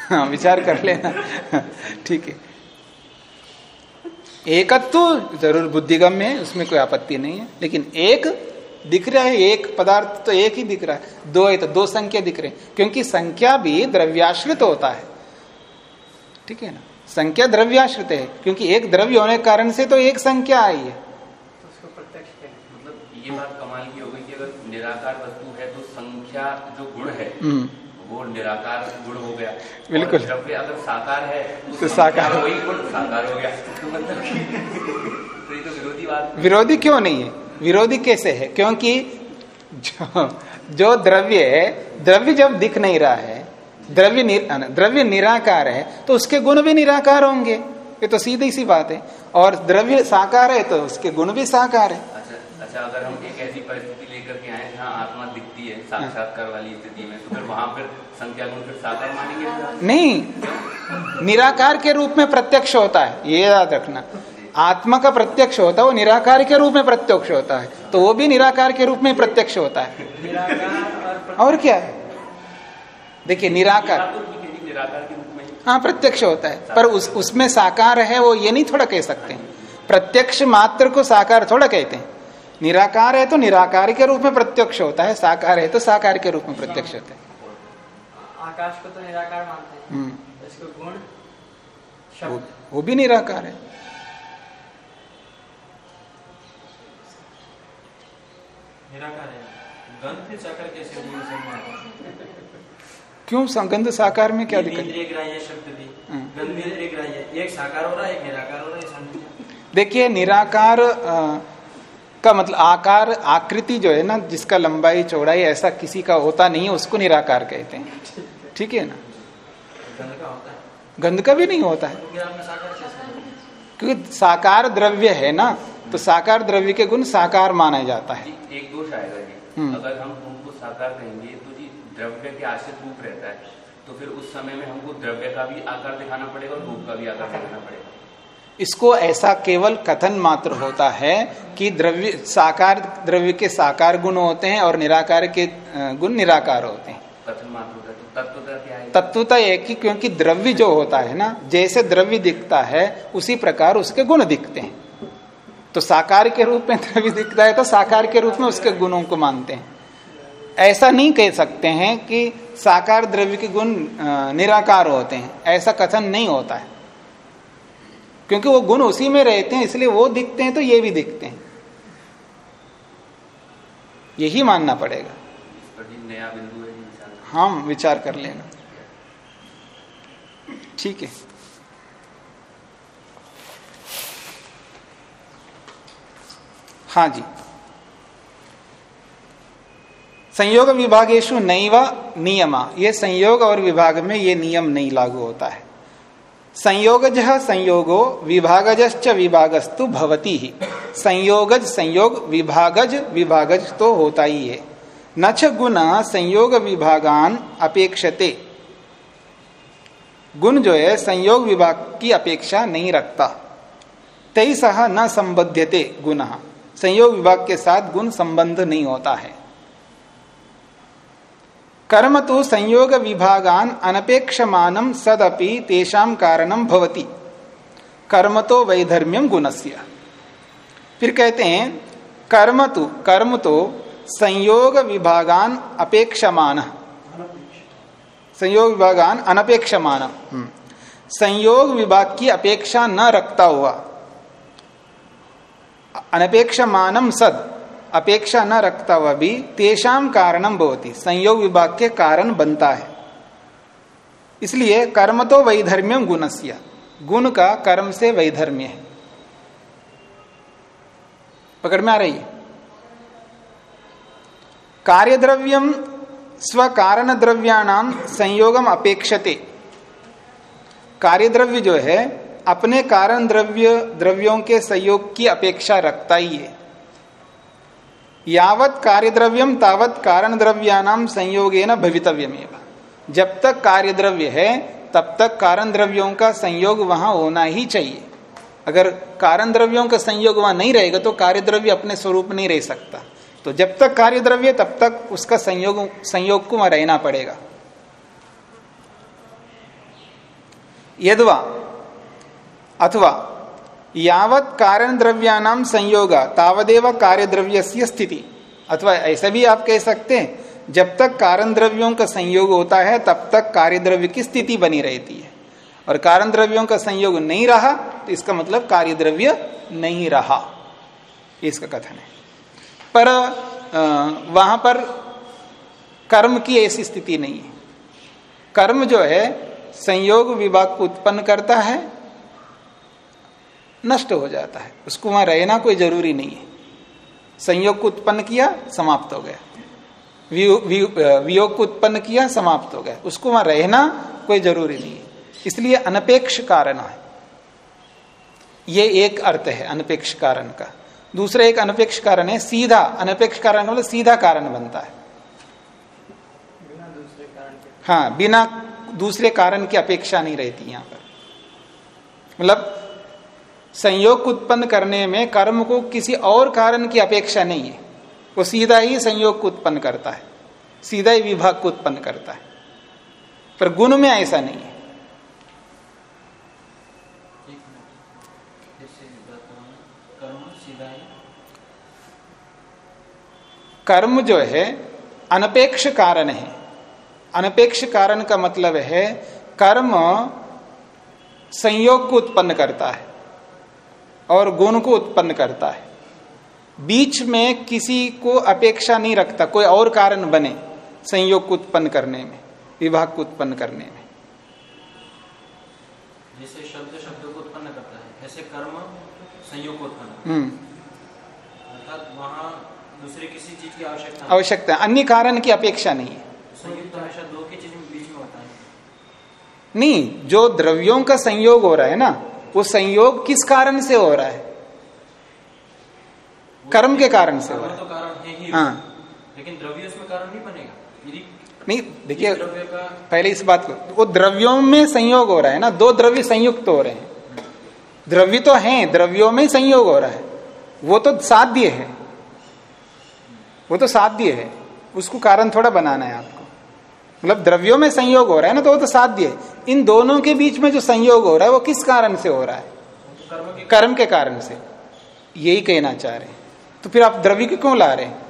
हाँ विचार कर लेना। ठीक है। एकत्व तो ज़रूर बुद्धिगम में है उसमें कोई आपत्ति नहीं है लेकिन एक दिख रहा है एक पदार्थ तो एक ही दिख रहा है। दो है तो दो संख्या दिख रहे हैं। क्योंकि संख्या भी द्रव्याश्रित होता है। ठीक है ना? संख्या द्रव्याश्रित है क्योंकि एक द्रव्य होने के कारण से तो एक संख्या आई है। तो प्रत्यक्ष मतलब ये बात कमाल की हो गई कि अगर निराकार वस्तु है तो संख्या जो गुण है हम्म। वो निराकार गुण हो गया। बिल्कुल। द्रव्य अगर साकार है तो साकार। वही गुण साकार हो गया। तो मतलब तो तो विरोधी बात विरोधी क्यों नहीं है? विरोधी कैसे है? क्योंकि जो जो द्रव्य है द्रव्य जब दिख नहीं रहा है द्रव्य नि, द्रव्य निराकार है तो उसके गुण भी निराकार होंगे। ये तो सीधी सी बात है। और द्रव्य साकार है तो उसके गुण भी साकार है। अच्छा अच्छा अगर हम एक ऐसी परिस्थिति लेकर के आए जहाँ आत्मा दिखती है साक्षात्कार वाली स्थिति में तो फिर वहाँ फिर संख्या गुण फिर साकार मानेंगे? नहीं निराकार के रूप में प्रत्यक्ष होता है। ये याद रखना। आत्मा का प्रत्यक्ष होता है वो निराकार के रूप में प्रत्यक्ष होता है। तो वो भी निराकार के रूप में प्रत्यक्ष होता है। और क्या? है देखिए निराकार। है। प्रत्यक्ष होता है। पर उस उसमें साकार है वो ये नहीं थोड़ा कह सकते हैं। प्रत्यक्ष मात्र को साकार थोड़ा कहते हैं। निराकार है तो निराकार के रूप में प्रत्यक्ष होता है साकार है तो साकार के रूप में प्रत्यक्ष होता है। आकाश को तो निराकार मानते हैं। हम्म, इसको गुण वो, वो भी निराकार है। निराकार है। गंध साकार कैसे क्यों संगंध साकार में क्या दिक्कत? हो। रहा है एक निराकार हो रहा है समझ देखिए निराकार का मतलब आकार आकृति जो है ना जिसका लंबाई चौड़ाई ऐसा किसी का होता नहीं है उसको निराकार कहते हैं। ठीक है ना? गंध का होता गंध का भी नहीं होता है। तो? क्योंकि साकार द्रव्य है ना तो साकार द्रव्य के गुण साकार माना जाता है। एक दोष आएगा जी। अगर हम उनको साकार कहेंगे तो जी द्रव्य के आश्रित रूप रहता है। तो फिर उस समय में हमको द्रव्य का भी आकार दिखाना पड़ेगा और रूप का भी आकार दिखाना पड़ेगा। इसको ऐसा केवल कथन मात्र होता है कि द्रव्य साकार द्रव्य के साकार गुण होते हैं और निराकार के गुण निराकार होते हैं। कथन मात्र होता है तो है? तत्वता एक ही क्योंकि द्रव्य जो होता है ना जैसे द्रव्य दिखता है उसी प्रकार उसके गुण दिखते हैं। तो साकार के रूप में द्रव्य दिखता है तो साकार के रूप में उसके गुणों को मानते हैं। ऐसा नहीं कह सकते हैं कि साकार द्रव्य के गुण निराकार होते हैं। ऐसा कथन नहीं होता है। क्योंकि वो गुण उसी में रहते हैं इसलिए वो दिखते हैं तो ये भी दिखते हैं। यही मानना पड़ेगा। इस नया बिंदु है हम विचार कर लेना। ठीक है। हाँ जी। संयोग विभागेशु नैव नियमा। ये संयोग और विभाग में ये नियम नहीं लागू होता है। संयोगज संयोगो, विभागजश्च विभागस्तु भवती ही। संयोगज संयोग, विभागज विभागज तो होता ही है। न च गुण संयोग विभागान अपेक्षते। गुण जो है, संयोग विभाग की अपेक्षा नहीं रखता। तई सह न संबध्यते गुण। संयोग विभाग के साथ गुण संबंध नहीं होता है। कर्म तो संयोग विभागान अनपेक्षमानम सदपि तेषाम कारणम भवति। कर्म तो वैधर्म्यम गुणस्य। फिर कहते हैं, कर्म तो कर्म तो संयोग विभागान अपेक्षमान। संयोग विभागान अनपेक्षमान। हम्म। संयोग विभाग की अपेक्षा न रखता हुआ। अनपेक्षमानम सद। अपेक्षा न रखता हुआ भी तेषाम कारणम भवती। संयोग विभाग के कारण बनता है। इसलिए कर्म तो वैधर्म्यम गुणस्य। गुण का कर्म से वैधर्म्य है। पकड़ में आ रही है? कार्य द्रव्यम स्व कारण द्रव्याणाम संयोगम अपेक्षते। कार्य द्रव्य जो है अपने कारण द्रव्य, द्रव्यों के संयोग की अपेक्षा रखता ही है। यावत कार्य द्रव्यम तावत कारण द्रव्यानाम संयोगे न भवितव्यमेव। जब तक कार्य द्रव्य है, तब तक कारण द्रव्यों का संयोग वहाँ होना ही चाहिए। अगर कारण द्रव्यों का संयोग वहाँ नहीं रहेगा तो कार्य द्रव्य अपने स्वरूप नहीं रह सकता। तो जब तक कार्य द्रव्य तब तक उसका संयोग संयोग को वहाँ रहना पड़ेगा। यदवा अथवा यावत कारण द्रव्यानाम संयोग, तावदेव कार्य द्रव्य स्थिति। अथवा ऐसा भी आप कह सकते हैं, जब तक कारण द्रव्यों का संयोग होता है, तब तक कार्य द्रव्य की स्थिति बनी रहती है। और कारण द्रव्यों का संयोग नहीं रहा तो इसका मतलब कार्य द्रव्य नहीं रहा। इसका कथन है। पर वहाँ पर कर्म की ऐसी स्थिति नहीं है। कर्म जो है, संयोग विभाग को उत्पन्न करता है नष्ट हो जाता है। उसको वहाँ रहना कोई ज़रूरी नहीं है। संयोग को उत्पन्न किया, समाप्त हो गया। वियोग को उत्पन्न किया, समाप्त हो गया। उसको वहाँ रहना कोई ज़रूरी नहीं है। इसलिए अनपेक्ष कारण है। ये एक अर्थ है अनपेक्ष कारण का। दूसरा एक अनपेक्ष कारण है, सीधा, अनपेक्ष कारण मतलब सीधा कारण बनता है। हाँ बिना दूसरे कारण की अपेक्षा नहीं रहती यहाँ पर। मतलब संयोग उत्पन्न करने में कर्म को किसी और कारण की अपेक्षा नहीं है। वो सीधा ही संयोग को उत्पन्न करता है। सीधा ही विभाग को उत्पन्न करता है। पर गुण में ऐसा नहीं है। कर्म जो है अनपेक्ष कारण है। अनपेक्ष कारण का मतलब है कर्म संयोग को उत्पन्न करता है। और गुण को उत्पन्न करता है। बीच में किसी को अपेक्षा नहीं रखता कोई और कारण बने संयोग को उत्पन्न करने में विभाग को उत्पन्न करने में। जैसे शब्द शब्द को उत्पन्न करता है ऐसे कर्म संयोग को उत्पन्न हम्म। अर्थात वहाँ दूसरे किसी चीज़ की आवश्यकता आवश्यकता अन्य कारण की अपेक्षा नहीं है। संयुक्त हमेशा दो की चीज़ में बीच में होता है। नहीं जो द्रव्यों का संयोग हो रहा है ना वो संयोग किस कारण से हो रहा है? कर्म के कारण से हो रहा तो कारण है हाँ। लेकिन द्रव्य उसमें कारण नहीं बनेगा। नहीं देखिए पहले इस बात को वो द्रव्यों में संयोग हो रहा है ना दो द्रव्य संयुक्त हो रहे हैं। द्रव्य तो हैं द्रव्यों में संयोग हो रहा है। वो तो साध्य है। वो तो साध्य है। उसको कारण थोड़ा बनाना है आपको। मतलब द्रव्यों में संयोग हो रहा है ना तो वो तो साध्य है। इन दोनों के बीच में जो संयोग हो रहा है वो किस कारण से हो रहा है? कर्म के कर्म के कारण से। यही कहना चाह रहे हैं। तो फिर आप द्रव्य को क्यों ला रहे हैं?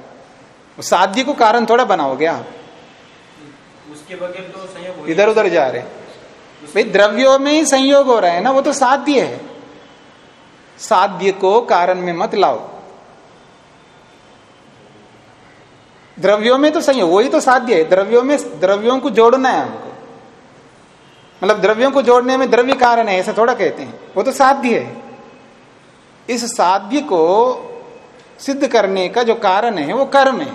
साध्य को कारण थोड़ा बनाओगे आप। उसके बगैर तो संयोग इधर उधर जा रहे भाई द्रव्यों में ही संयोग हो रहा है ना वो तो साध्य है। साध्य को कारण में मत लाओ। द्रव्यों में तो संयोग वही तो साध्य है। द्रव्यों में द्रव्यों को जोड़ना है हमको। मतलब द्रव्यों को जोड़ने में द्रव्य कारण है ऐसा थोड़ा कहते हैं। वो तो साध्य है। इस साध्य को सिद्ध करने का जो कारण है वो कर्म है।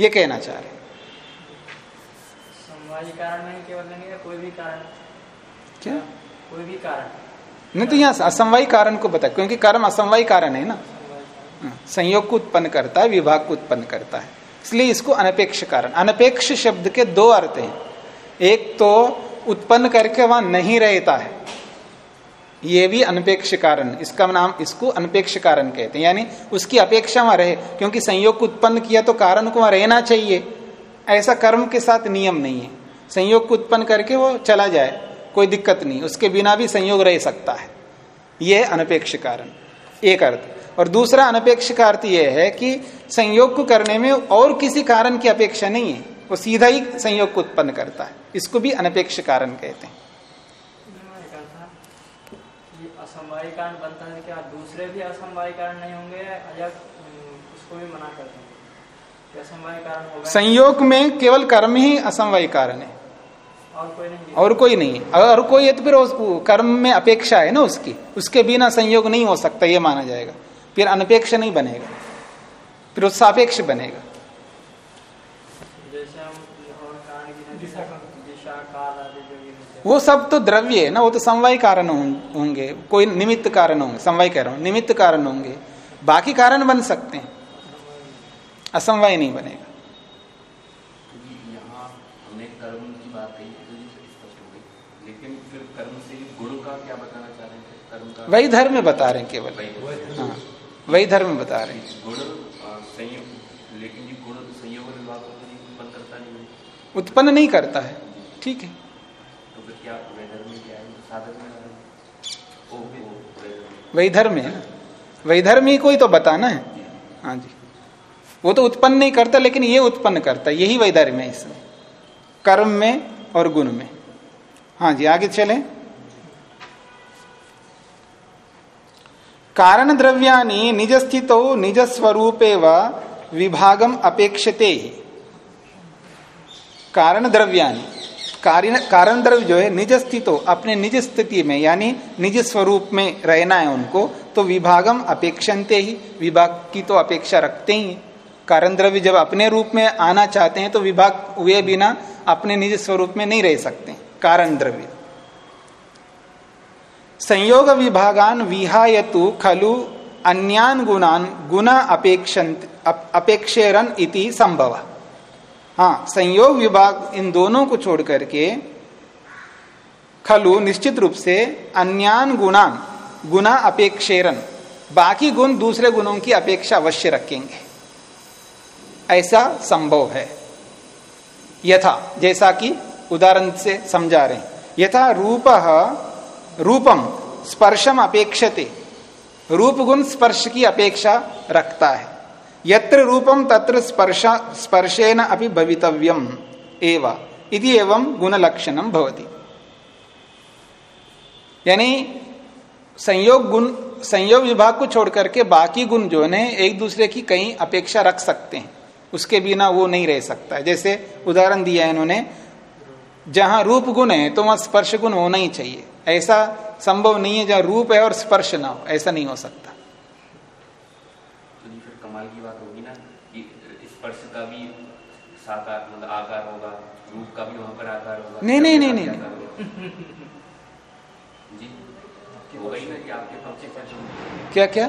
ये कहना चाह रहे कारण नहीं केवल लेंगे कोई भी कारण। क्या? कोई भी कारण। नहीं तो यहाँ असमवाय कारण को बता क्योंकि कर्म असमवाय कारण है ना। हाँ, संयोग को उत्पन्न करता है विभाग को उत्पन्न करता है। इसलिए इसको अनपेक्ष कारण अनपेक्ष शब्द के दो अर्थ हैं। एक तो उत्पन्न करके वहाँ नहीं रहता है। ये भी अनपेक्ष कारण, इसका नाम इसको अनपेक्ष कारण कहते हैं। यानी उसकी अपेक्षा वहाँ रहे, क्योंकि संयोग को उत्पन्न किया तो कारण को वहाँ रहना चाहिए। ऐसा कर्म के साथ नियम नहीं है। संयोग को उत्पन्न करके वो चला जाए, कोई दिक्कत नहीं। उसके बिना भी संयोग रह सकता है। यह अनपेक्ष कारण, एक अर्थ। और दूसरा अनपेक्ष का अर्थ यह है कि संयोग को करने में और किसी कारण की अपेक्षा नहीं है। वो सीधा ही संयोग को उत्पन्न करता है। इसको भी अनपेक्ष कारण कहते हैं। मैं ये कहता था, ये असमवाय कारण बनता है क्या? दूसरे भी असमवाय कारण नहीं होंगे या हम्म, उसको भी मना करते हैं? संयोग में केवल कर्म ही असमवाय कारण है। और कोई नहीं। और कोई नहीं। है और कोई है तो फिर उस कर्म में अपेक्षा है ना उसकी। उसके बिना संयोग नहीं हो सकता ये माना जाएगा। फिर अनपेक्ष नहीं बनेगा। फिर सापेक्ष बनेगा जैसे हम और कारण की दिशा का। दिशा काल आदि जो भी होते हैं। वो सब तो द्रव्य है ना वो तो समवाय कारण होंगे। कोई निमित्त कारण होंगे समवाय कह रहा हूँ निमित्त कारण होंगे। बाकी कारण बन सकते हैं। असमवाय नहीं बनेगा। तो जी यहाँ हमने कर्म की बात कही तो जी स्पष्ट हो गई। लेकिन फिर कर्म से गुण का क्या बताना चाह रहे थे कर्म का वही धर्म में बता रहे हैं केवल। हाँ वही धर्म में बता रहे हैं। गुण लेकिन गुण संयोग उत्पन्न नहीं करता है। ठीक है तो फिर क्या वैधर्म में क्या है साधक में आ रहा है ओ ओ वैधर्म है ना? वही धर्म ही कोई तो बताना है। हाँ जी। वो तो उत्पन्न नहीं करता, लेकिन ये उत्पन्न करता है। यही वैधर्म है इसमें। कर्म में और गुण में। हाँ जी, आगे चलें। कारण द्रव्यानि निज स्थितो निज स्वरूपे व विभागम अपेक्षते। कारण द्रव्यानि कारण द्रव्य जो है निज स्थितो अपने निज स्थिति में, यानी निज स्वरूप में रहना है उनको तो विभागम अपेक्षन्ते ही, विभाग की तो अपेक्षा रखते ही। कारण द्रव्य जब अपने रूप में आना चाहते हैं तो विभाग हुए बिना अपने निज स्वरूप में नहीं रह सकते कारण द्रव्य संयोग विभागान विहायतु खलु अन्यान गुणान गुण अपेक्षन्त अपेक्षेरन इति संभव। हाँ संयोग विभाग इन दोनों को छोड़ करके खलु निश्चित रूप से अन्यान गुणान गुना अपेक्षेरन, बाकी गुण दूसरे गुणों की अपेक्षा अवश्य रखेंगे। ऐसा संभव है। यथा, जैसा कि उदाहरण से समझा रहे यथा रूप रूपम स्पर्शम अपेक्षते रूप गुण स्पर्श की अपेक्षा रखता है। यत्र रूपम तत्र स्पर्श स्पर्शेन अपि भवितव्यम एव। इति एवं गुण लक्षणम भवति। यानी संयोग गुण संयोग विभाग को छोड़ करके बाकी गुण जो है, एक दूसरे की कहीं अपेक्षा रख सकते हैं। उसके बिना वो नहीं रह सकता। जैसे उदाहरण दिया है इन्होंने, जहाँ रूप गुण है तो वहाँ स्पर्श गुण होना ही चाहिए। ऐसा संभव नहीं है जहाँ रूप है और स्पर्श ना हो। ऐसा नहीं हो सकता तो जी फिर कमाल की बात होगी ना कि स्पर्श का भी साकार मतलब आकार होगा रूप का भी वहाँ पर आकार होगा। नहीं, नहीं, नहीं, नहीं। जी? वो वही ना कि आपके पक्ष पक्ष क्या क्या?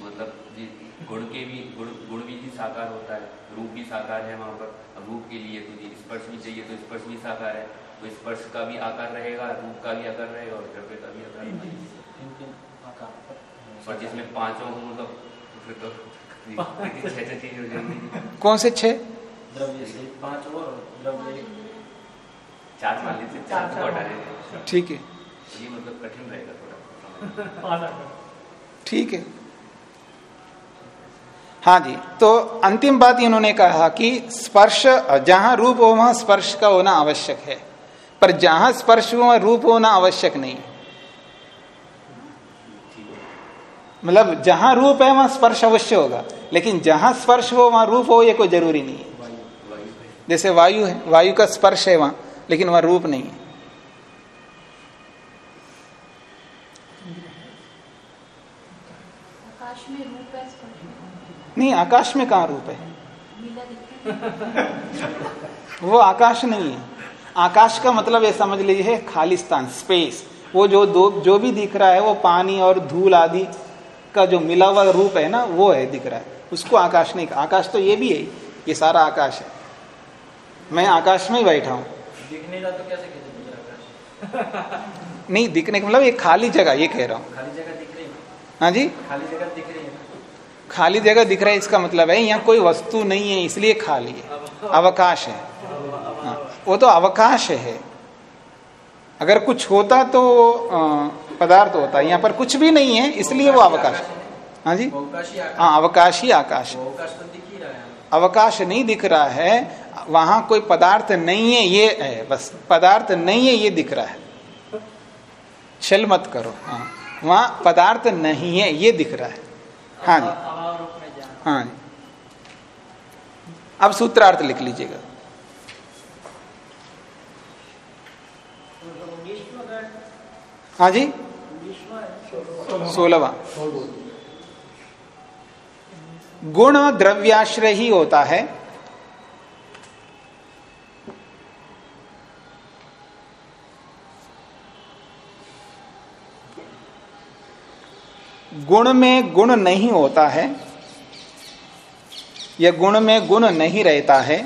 मतलब जी गुण के भी गुण गुण भी जी साकार होता है रूप भी साकार है वहाँ पर। अब रूप के लिए तो जी स्पर्श भी चाहिए तो स्पर्श भी साकार है। तो स्पर्श का भी आकार रहेगा रूप का भी आकार रहेगा और द्रव्य का भी आकार रहेगा। और जिसमें पाँचों हो मतलब कौन से छह? ठीक है। ये मतलब कठिन रहेगा थोड़ा। पाँच आकर ठीक है। हाँ जी तो अंतिम बात इन्होंने कहा कि स्पर्श जहाँ रूप हो वहाँ स्पर्श का होना आवश्यक है। पर जहाँ स्पर्श हो वहाँ रूप होना आवश्यक नहीं। मतलब जहाँ रूप है वहाँ स्पर्श अवश्य होगा। लेकिन जहाँ स्पर्श हो वहाँ रूप हो ये कोई ज़रूरी नहीं है। जैसे वायु है वायु का स्पर्श है वहाँ लेकिन वहाँ रूप नहीं है। नहीं आकाश में कहा रूप है? है वो आकाश नहीं है। आकाश का मतलब ये समझ लीजिए खालिस्तान स्पेस वो जो दो जो भी दिख रहा है वो पानी और धूल आदि का जो मिला हुआ रूप है ना वो है दिख रहा है। उसको आकाश नहीं आकाश तो ये भी है ये सारा आकाश है। मैं आकाश में ही बैठा हूँ। दिख नहीं तो कैसे आकाश? नहीं दिखने का मतलब ये खाली जगह ये कह रहा हूँ। खाली जगह दिख रही है? हाँ जी? खाली जगह दिख रही है? खाली जगह दिख रहा है इसका मतलब है यहाँ कोई वस्तु नहीं है इसलिए खाली है। अवकाश है। हाँ, वो तो अवकाश है। अगर कुछ होता तो पदार्थ होता है, यहाँ पर कुछ भी नहीं है, इसलिए वो अवकाश हाँ। जी? हाँ अवकाशी आकाश ही। है अवकाश नहीं दिख रहा है, वहाँ कोई पदार्थ नहीं है, ये है, बस पदार्थ नहीं है, ये दिख रहा है। छल मत करो हाँ। वहाँ पदार्थ नहीं है, ये दिख रहा है। हाँ जी। हाँ जी। अब सूत्रार्थ लिख लीजिएगा। हाँ जी? सोलवा गुण द्रव्याश्रय ही होता है। गुण में गुण नहीं होता है, या गुण में गुण नहीं रहता है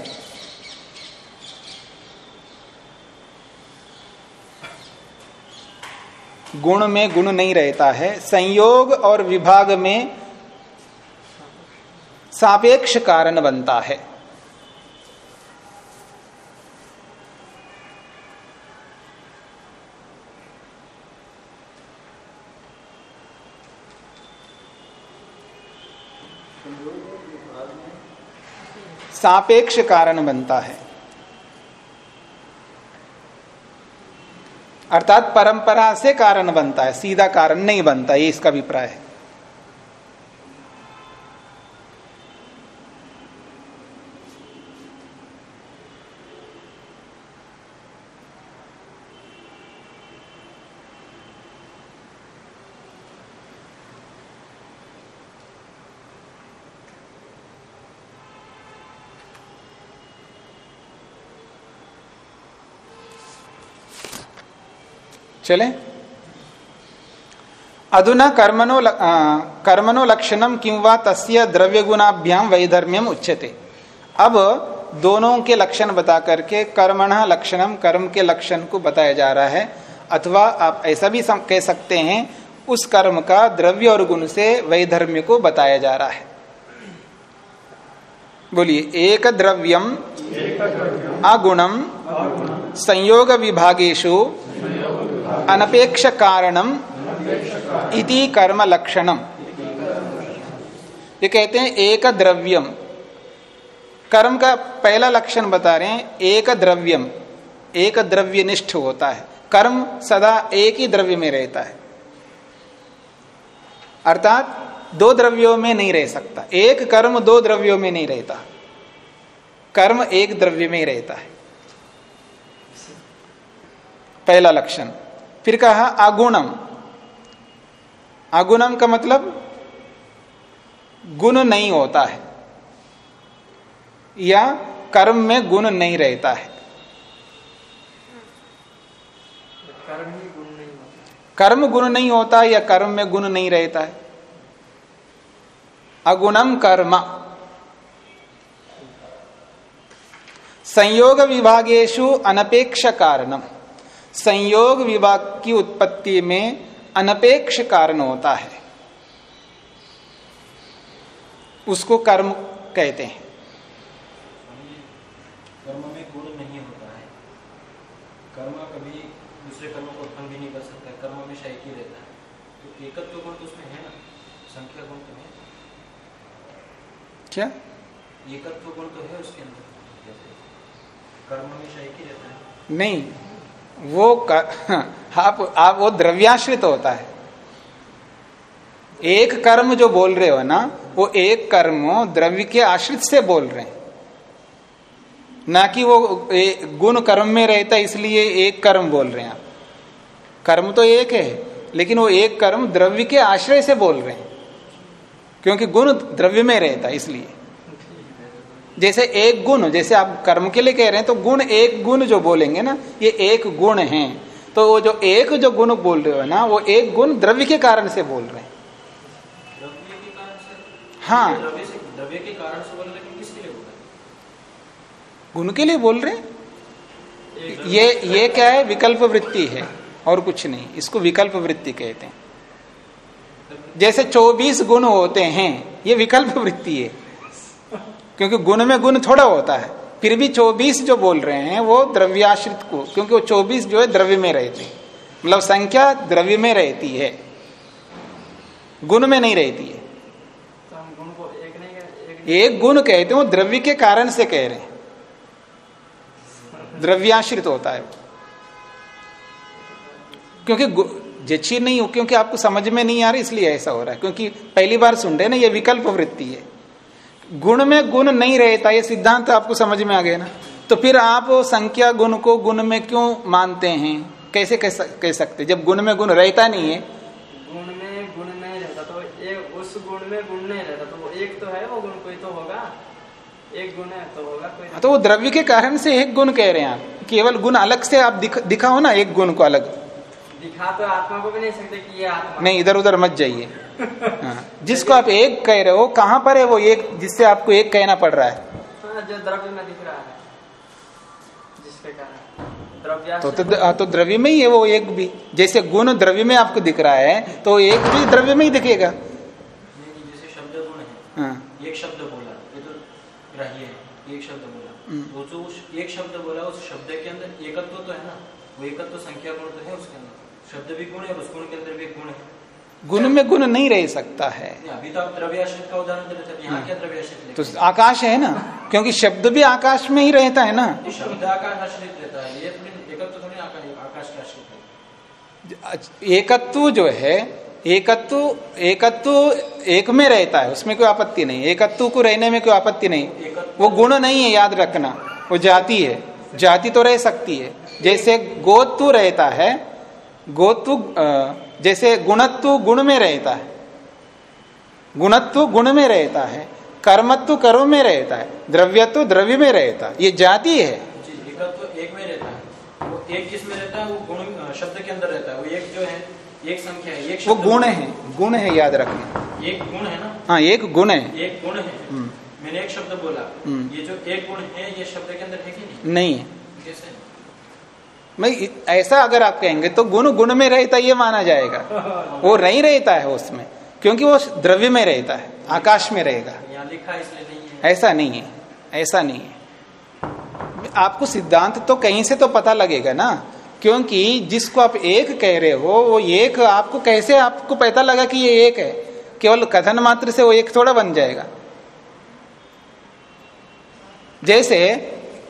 गुण में गुण नहीं रहता है, संयोग और विभाग में सापेक्ष कारण बनता है। सापेक्ष कारण बनता है। अर्थात परंपरा से कारण बनता है सीधा कारण नहीं बनता ये इसका अभिप्राय है। चले? अधुना कर्मणो कर्मणो लक्षणम किंवा तस्य द्रव्य गुणाभ्याम वैधर्म्यम उच्यते। अब दोनों के लक्षण बता करके कर्मण लक्षणम कर्म के लक्षण को बताया जा रहा है। अथवा आप ऐसा भी कह सकते हैं, उस कर्म का द्रव्य और गुण से वैधर्म्य को बताया जा रहा है। बोलिए एक द्रव्यम अगुणम, संयोग विभागेशु अनपेक्ष कारणम इति कर्म लक्षणम ये कहते हैं एक द्रव्यम कर्म का पहला लक्षण बता रहे हैं एक द्रव्यम एक द्रव्य निष्ठ होता है। कर्म सदा एक ही द्रव्य में रहता है। अर्थात दो द्रव्यों में नहीं रह सकता। एक कर्म दो द्रव्यों में नहीं रहता। कर्म एक द्रव्य में ही रहता है। पहला लक्षण। फिर कहा अगुणम अगुणम का मतलब गुण नहीं होता है। या कर्म में गुण नहीं रहता है। कर्म गुण नहीं होता। कर्म गुण नहीं होता या कर्म में गुण नहीं रहता है। अगुणम कर्म। संयोग विभागेशु अनपेक्ष कारणम। संयोग विभाग की उत्पत्ति में अनपेक्ष कारण होता है। उसको कर्म कहते हैं। कर्म में गुण नहीं होता है। कर्म कभी दूसरे कर्म को उत्पन्न भी नहीं कर सकता है। कर्म हमेशा एक ही रहता है। तो एकत्व गुण तो उसमें है ना? संख्या गुण तो है। क्या? एकत्व गुण तो है उसके अंदर। कर्म हमेशा एक ही रहता है। नहीं वो कर, आप आप वो द्रव्याश्रित होता है। एक कर्म जो बोल रहे हो ना वो एक कर्म द्रव्य के आश्रित से बोल रहे हैं। ना कि वो गुण कर्म में रहता है इसलिए एक कर्म बोल रहे हैं आप। कर्म तो एक है लेकिन वो एक कर्म द्रव्य के आश्रय से बोल रहे हैं। क्योंकि गुण द्रव्य में रहता है इसलिए। जैसे एक गुण, जैसे आप कर्म के लिए कह रहे हैं तो गुण एक गुण जो बोलेंगे ना, ये एक गुण है। तो वो जो एक जो गुण बोल रहे हो ना, वो एक गुण द्रव्य के कारण से बोल रहे हैं। हाँ। गुण के लिए बोल रहे ये ये क्या है? विकल्प वृत्ति है, और कुछ नहीं। इसको विकल्प वृत्ति कहते हैं। जैसे 24 गुण होते हैं, ये विकल्प वृत्ति है। क्योंकि गुण में गुण थोड़ा होता है। फिर भी 24 जो बोल रहे हैं वो द्रव्याश्रित को क्योंकि वो 24 जो है द्रव्य में रहती है। मतलब संख्या द्रव्य में रहती है। गुण में नहीं रहती है। तो एक गुण कहते हैं वो द्रव्य के कारण से कह रहे हैं। द्रव्याश्रित होता है क्योंकि जची नहीं हो क्योंकि आपको समझ में नहीं आ रहा इसलिए ऐसा हो रहा है। क्योंकि पहली बार सुन रहे ना ये विकल्प वृत्ति है। गुण में गुण नहीं रहता ये सिद्धांत आपको समझ में आ गया ना? तो फिर आप संख्या गुण को गुण में क्यों मानते हैं? कैसे कह कह सकते? जब गुण में गुण रहता नहीं है। गुण में गुण नहीं रहता तो एक उस गुण में गुण नहीं रहता तो वो एक तो है वो गुण कोई तो होगा। एक गुण है तो होगा कोई तो वो द्रव्य के कारण से एक गुण कह रहे हैं आप। केवल गुण अलग से आप दिख, दिखाओ ना एक गुण को अलग। दिखा तो आत्मा को भी नहीं सकते कि ये आत्मा नहीं इधर उधर मत जाइए। हाँ, जिसको आप एक कह रहे हो कहाँ पर है वो एक जिससे आपको एक कहना पड़ रहा है? हाँ, जो द्रव्य में दिख रहा है। जिसके कारण। तो तो, हाँ, तो द्रव्य में ही है वो एक भी। जैसे गुण द्रव्य में आपको दिख रहा है तो एक भी द्रव्य में ही दिखेगा। जैसे शब्द गुण है। एक शब्द बोला ये तो ग्राह्य है एक शब्द बोला। हम्म। जो एक शब्द बोला उस शब्द के अंदर एकत्व तो है ना? वो एकत्व संख्या गुण तो है उसके अंदर। शब्द भी गुण है और उस गुण के अंदर भी गुण है। गुण में गुण नहीं रह सकता है। अभी तो आप द्रव्याश्रित का उदाहरण दे रहे थे यहाँ क्या द्रव्याश्रित तो आकाश है ना क्योंकि शब्द भी आकाश में ही रहता है ना। शब्द आकाश आश्रित रहता है ये एकत्व थोड़ी आकाश आकाश का आश्रित है। एकत्व जो है एकत्व एकत्व एक में रहता है उसमें कोई आपत्ति नहीं। एकत्व को रहने में कोई आपत्ति नहीं। वो गुण नहीं है याद रखना। वो जाति है। जाति तो रह सकती है। जैसे गोत्व रहता है गोत्व जैसे गुणत्व गुण में रहता है। गुणत्व गुण में रहता है कर्मत्व कर्म में रहता है द्रव्यत्व द्रव्य में रहता है। ये जाति है। एक में रहता है। वो एक किस रहता है वो गुण शब्द के अंदर रहता है। वो एक जो है एक संख्या है एक वो गुण है। गुण है याद रखना। एक गुण है ना? हाँ एक गुण है। एक गुण है। हम्म। मैंने एक शब्द बोला। हम्म। ये जो एक गुण है ये शब्द के अंदर है कि नहीं? नहीं है। मैं ऐसा अगर आप कहेंगे तो गुण गुण में रहता ये माना जाएगा। वो नहीं रहता है उसमें क्योंकि वो द्रव्य में रहता है आकाश में रहेगा। ऐसा नहीं है ऐसा नहीं है। आपको सिद्धांत तो कहीं से तो पता लगेगा ना क्योंकि जिसको आप एक कह रहे हो वो एक आपको कैसे आपको पता लगा कि ये एक है? केवल कथन मात्र से वो एक थोड़ा बन जाएगा। जैसे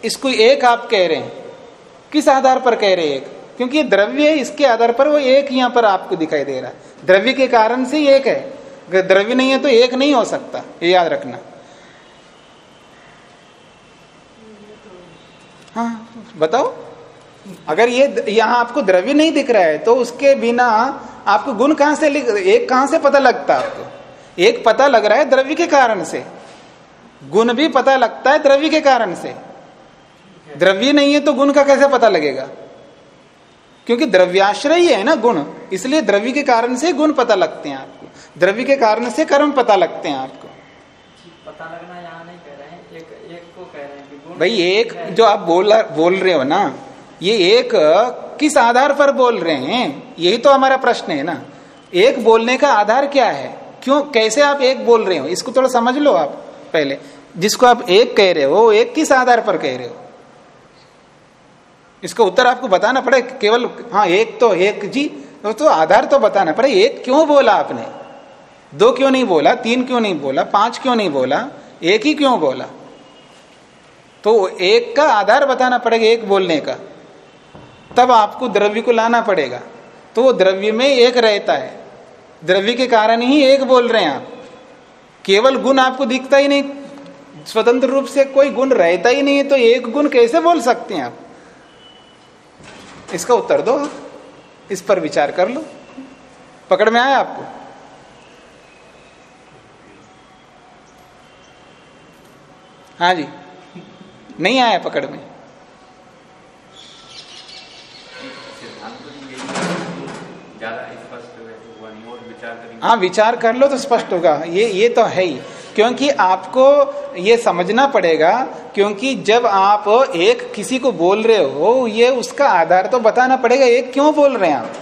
इसको एक आप कह रहे हैं किस आधार पर कह रहे एक? क्योंकि द्रव्य इसके आधार पर वो एक यहाँ पर आपको दिखाई दे रहा है। द्रव्य के कारण से एक है। द्रव्य नहीं है तो एक नहीं हो सकता, ये याद रखना। हाँ बताओ। अगर ये यहाँ आपको द्रव्य नहीं दिख रहा है तो उसके बिना आपको गुण कहाँ से एक कहाँ से पता लगता है आपको? एक पता लग रहा है द्रव्य के कारण से। गुण भी पता लगता है द्रव्य के कारण से। द्रव्य नहीं है तो गुण का कैसे पता लगेगा? क्योंकि द्रव्याश्रय ही है ना गुण इसलिए द्रव्य के कारण से गुण पता लगते हैं आपको। द्रव्य के कारण से कर्म पता लगते हैं आपको। पता लगना यहाँ नहीं कह रहे हैं एक एक को कह रहे हैं कि भाई एक जो आप बोल बोल रहे हो ना ये एक किस आधार पर बोल रहे हैं? यही तो हमारा प्रश्न है ना। एक बोलने का आधार क्या है? क्यों कैसे आप एक बोल रहे हो? इसको थोड़ा समझ लो आप पहले। जिसको आप एक कह रहे हो एक किस आधार पर कह रहे हो? इसका उत्तर आपको बताना पड़े केवल हाँ एक तो एक जी तो, तो आधार तो बताना पड़े एक क्यों बोला आपने? दो क्यों नहीं बोला तीन क्यों नहीं बोला पाँच क्यों नहीं बोला एक ही क्यों बोला? तो एक का आधार बताना पड़ेगा एक बोलने का तब आपको द्रव्य को लाना पड़ेगा। तो वो द्रव्य में एक रहता है द्रव्य के कारण ही एक बोल रहे हैं आप। केवल गुण आपको दिखता ही नहीं स्वतंत्र रूप से कोई गुण रहता ही नहीं है तो एक गुण कैसे बोल सकते हैं आप? इसका उत्तर दो। इस पर विचार कर लो। पकड़ में आया आपको? हाँ जी। नहीं आया पकड़ में। तो हाँ विचार कर लो तो स्पष्ट होगा। ये ये तो है ही। क्योंकि आपको ये समझना पड़ेगा, क्योंकि जब आप एक किसी को बोल रहे हो, ये उसका आधार तो बताना पड़ेगा, एक क्यों बोल रहे हैं आप?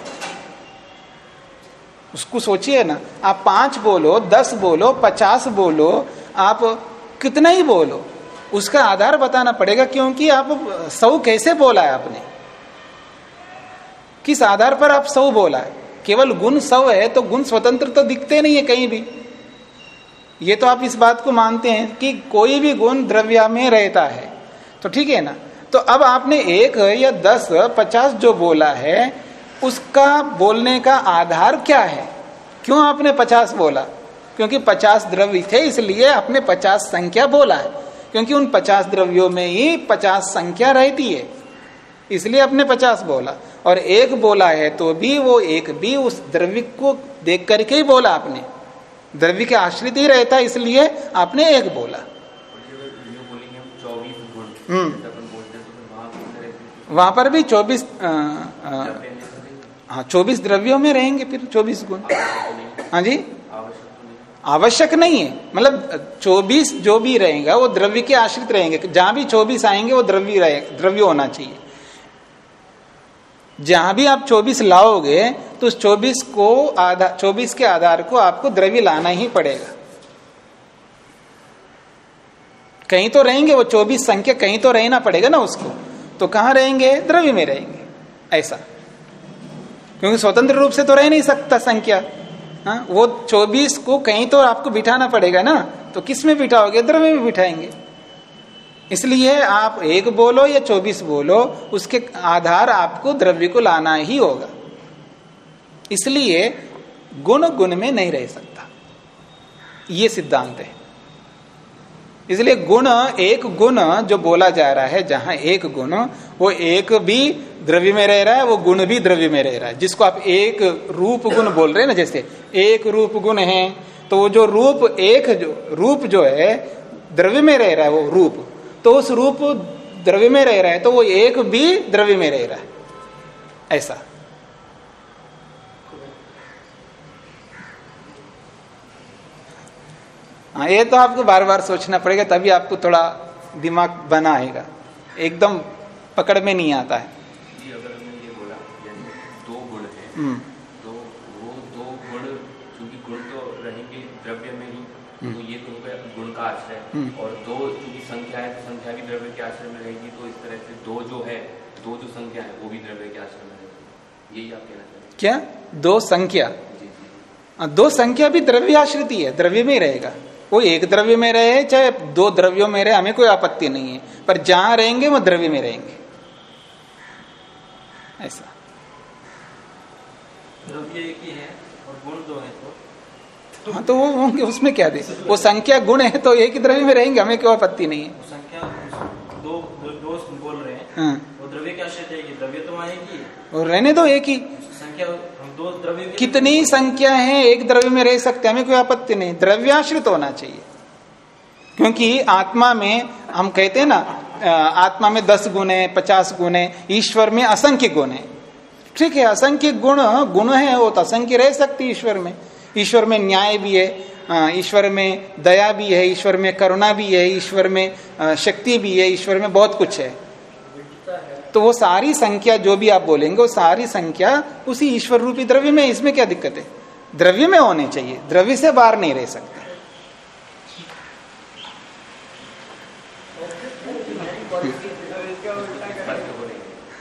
उसको सोचिए ना, आप पाँच बोलो, दस बोलो, पचास बोलो, आप कितना ही बोलो, उसका आधार बताना पड़ेगा, क्योंकि आप सौ कैसे बोला है आपने? किस आधार पर आप सौ बोला है? केवल गुण सौ है तो गुण स्वतंत्र तो दिखते नहीं है कहीं भी। ये तो आप इस बात को मानते हैं कि कोई भी गुण द्रव्य में रहता है। तो ठीक है ना? तो अब आपने एक या दस, पचास जो बोला है, उसका बोलने का आधार क्या है? क्यों आपने पचास बोला? क्योंकि पचास द्रव्य थे, इसलिए आपने पचास संख्या बोला है। क्योंकि उन पचास द्रव्यों में ही पचास संख्या रहती है। इसलिए आपने पचास बोला। और एक बोला है तो भी, वो एक भी उस द्रव्य को देख करके ही बोला आपने। द्रव्य के आश्रित ही रहता इसलिए आपने एक बोला। हम्म। वहाँ पर भी चौबीस हाँ चौबीस द्रव्यों में रहेंगे फिर, चौबीस गुण। हाँ जी? आवश्यक नहीं है। मतलब चौबीस जो भी रहेगा, वो द्रव्य के आश्रित रहेंगे। जहाँ भी चौबीस आएँगे, वो द्रव्य रहे, द्रव्य होना चाहिए। जहाँ भी आप 24 लाओगे तो उस 24 को आधार 24 के आधार को आपको द्रव्य लाना ही पड़ेगा। कहीं तो रहेंगे वो 24 संख्या, कहीं तो रहना पड़ेगा ना उसको। तो कहाँ रहेंगे? द्रव्य में रहेंगे। ऐसा। क्योंकि स्वतंत्र रूप से तो रह नहीं सकता संख्या। हा? वो 24 को कहीं तो आपको बिठाना पड़ेगा ना। तो किसमें बिठाओगे? द्रव्य में बिठाएँगे। इसलिए आप एक बोलो या चौबीस बोलो, उसके आधार आपको द्रव्य को लाना ही होगा। इसलिए गुण गुण में नहीं रह सकता। ये सिद्धांत है। इसलिए गुण, एक गुण जो बोला जा रहा है, जहाँ एक गुण, वो एक भी द्रव्य में रह रहा है, वो गुण भी द्रव्य में रह रहा है। जिसको आप एक रूप गुण बोल रहे हैं ना, जैसे एक रूप गुण है तो वो जो रूप, एक जो, रूप जो है, द्रव्य में रह रहा है वो रूप तो उस रूप द्रव्य में रह रहा है तो वो एक भी द्रव्य में रह रहा है। ऐसा। हाँ ये तो आपको बार बार सोचना पड़ेगा तभी आपको थोड़ा दिमाग बना आएगा। एकदम पकड़ में नहीं आता है। जी अगर हमने ये बोला दो गुण है हम्म, तो वो दो गुण क्योंकि गुण तो रहेंगे द्रव्य में ही तो ये तो गुण का आश्रय। हम्म। और दो क्योंकि संख्या है तो संख्या भी द्रव्य के आश्रय में रहेगी तो इस तरह से दो जो है दो जो संख्या है वो भी द्रव्य के आश्रय में रहेगी। यही आप कहना क्या? दो संख्या? हाँ, दो संख्या भी द्रव्य आश्रित ही है द्रव्य में ही रहेगा। वो एक द्रव्य में रहे चाहे दो द्रव्यों में रहे हमें कोई आपत्ति नहीं है। पर जहाँ रहेंगे वो द्रव्य में रहेंगे। ऐसा। द्रव्य एक ही है और गुण दो है तो? हाँ तो वो होंगे उसमें क्या दे? वो संख्या गुण है तो एक ही द्रव्य में रहेंगे हमें क्यों आपत्ति नहीं है। संख्या दो दो, बोल रहे हैं। हाँ, वो द्रव्य क्या द्रव्य तो है। और रहने दो एक ही। संख्या कितनी संख्या है एक द्रव्य में रह सकते हैं हमें कोई आपत्ति नहीं। द्रव्याश्रित होना चाहिए। क्योंकि आत्मा में हम कहते हैं ना आत्मा में दस गुण है पचास गुण है ईश्वर में असंख्य गुण है। ठीक है असंख्य गुण गुण है वो तो असंख्य रह सकती ईश्वर में। ईश्वर में न्याय भी है ईश्वर में दया भी है ईश्वर में करुणा भी है ईश्वर में शक्ति भी है ईश्वर में बहुत कुछ है। तो वो सारी संख्या जो भी आप बोलेंगे, वो सारी संख्या उसी ईश्वर रूपी द्रव्य में, इसमें क्या दिक्कत है? द्रव्य में होने चाहिए, द्रव्य से बाहर नहीं रह सकते।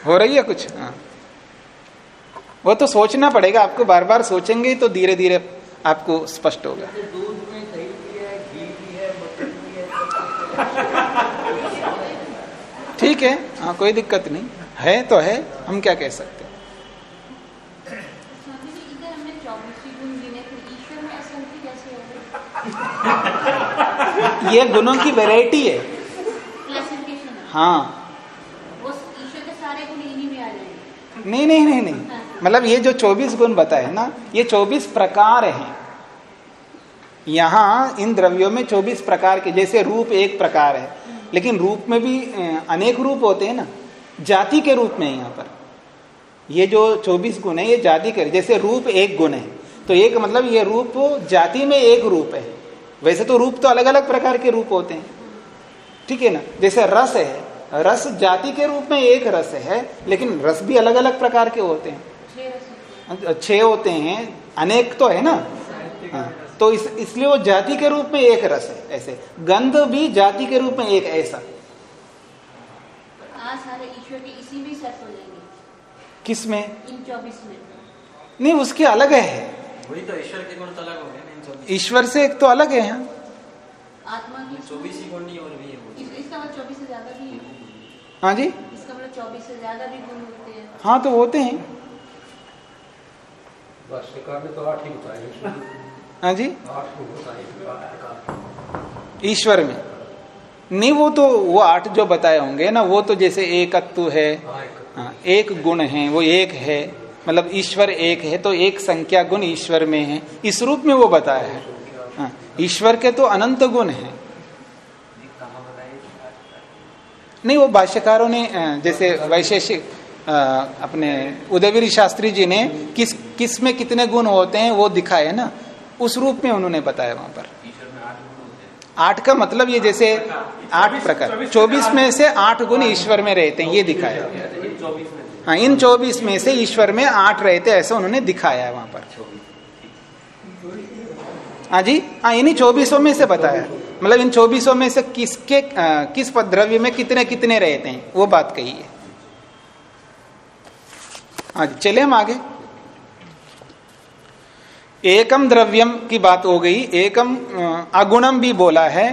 हो रही है कुछ? हाँ। वो तो सोचना पड़ेगा, आपको बार बार सोचेंगे तो धीरे धीरे आपको स्पष्ट होगा। दूध में दही भी है, घी भी है, मक्खन भी है। ठीक है हाँ कोई दिक्कत नहीं। है तो है हम क्या कह सकते हैं? ही हो ये गुणों की वैरायटी है। हाँ। नहीं नहीं नहीं नहीं। मतलब ये जो 24 गुण बताए ना ये 24 प्रकार हैं। यहाँ इन द्रव्यों में 24 प्रकार के जैसे रूप एक प्रकार है। लेकिन रूप में भी अनेक रूप होते हैं ना। जाति के रूप में है यहाँ पर। ये जो 24 गुण है ये जाति के जैसे रूप एक गुण है तो एक मतलब ये रूप जाति में एक रूप है। वैसे तो रूप तो अलग अलग प्रकार के रूप होते हैं। ठीक है ना? जैसे रस है रस जाति के रूप में एक रस है लेकिन रस भी अलग अलग प्रकार के होते हैं। छह होते हैं। छह होते हैं अनेक तो है ना? हाँ, तो इस इसलिए वो जाति के रूप में एक रस है ऐसे। गंध भी जाति के रूप में एक ऐसा। आज सारे ईश्वर के इसी में सेट हो जाएँगे। किसमें इन चौबीस में। नहीं उसके अलग है। वही तो ईश्वर के गुण तो अलग हो गए ना ईश्वर से एक तो अलग है यहाँ आत्मा की चौबीस ही गुण नहीं और भी है इस, इसका मतलब चौबीस से ज़्यादा भी है। हाँ जी। इसका मतलब चौबीस से ज़्यादा भी गुण होते हैं। हाँ तो होते हैं। ही जी? ईश्वर में। नहीं वो तो वो आठ जो बताए होंगे ना वो तो जैसे एकत्व है। हाँ, एक गुण है वो एक है। मतलब ईश्वर एक है तो एक संख्या गुण ईश्वर में है। इस रूप में वो बताया है। हाँ, ईश्वर के तो अनंत गुण है। नहीं वो भाष्यकारों ने जैसे वैशेषिक अपने उदयवीर शास्त्री जी ने किस किसमें कितने गुण होते हैं वो दिखाए ना। उस रूप में उन्होंने बताया वहाँ पर। आठ का मतलब ये जैसे आठ प्रकार। चौबीस में से आठ गुण ईश्वर में रहते हैं, ये दिखाया। हाँ इन चौबीस में से ईश्वर में आठ रहते, ऐसा उन्होंने दिखाया है वहाँ पर। हाँ जी? हाँ इन्हीं चौबीसों में से बताया। मतलब इन चौबीसों में से किसके किस द्रव्य में कितने कितने रहते हैं, वो बात कही है। हाँ जी, चले हम आगे। एकम द्रव्यम की बात हो गई, एकम अगुणम भी बोला है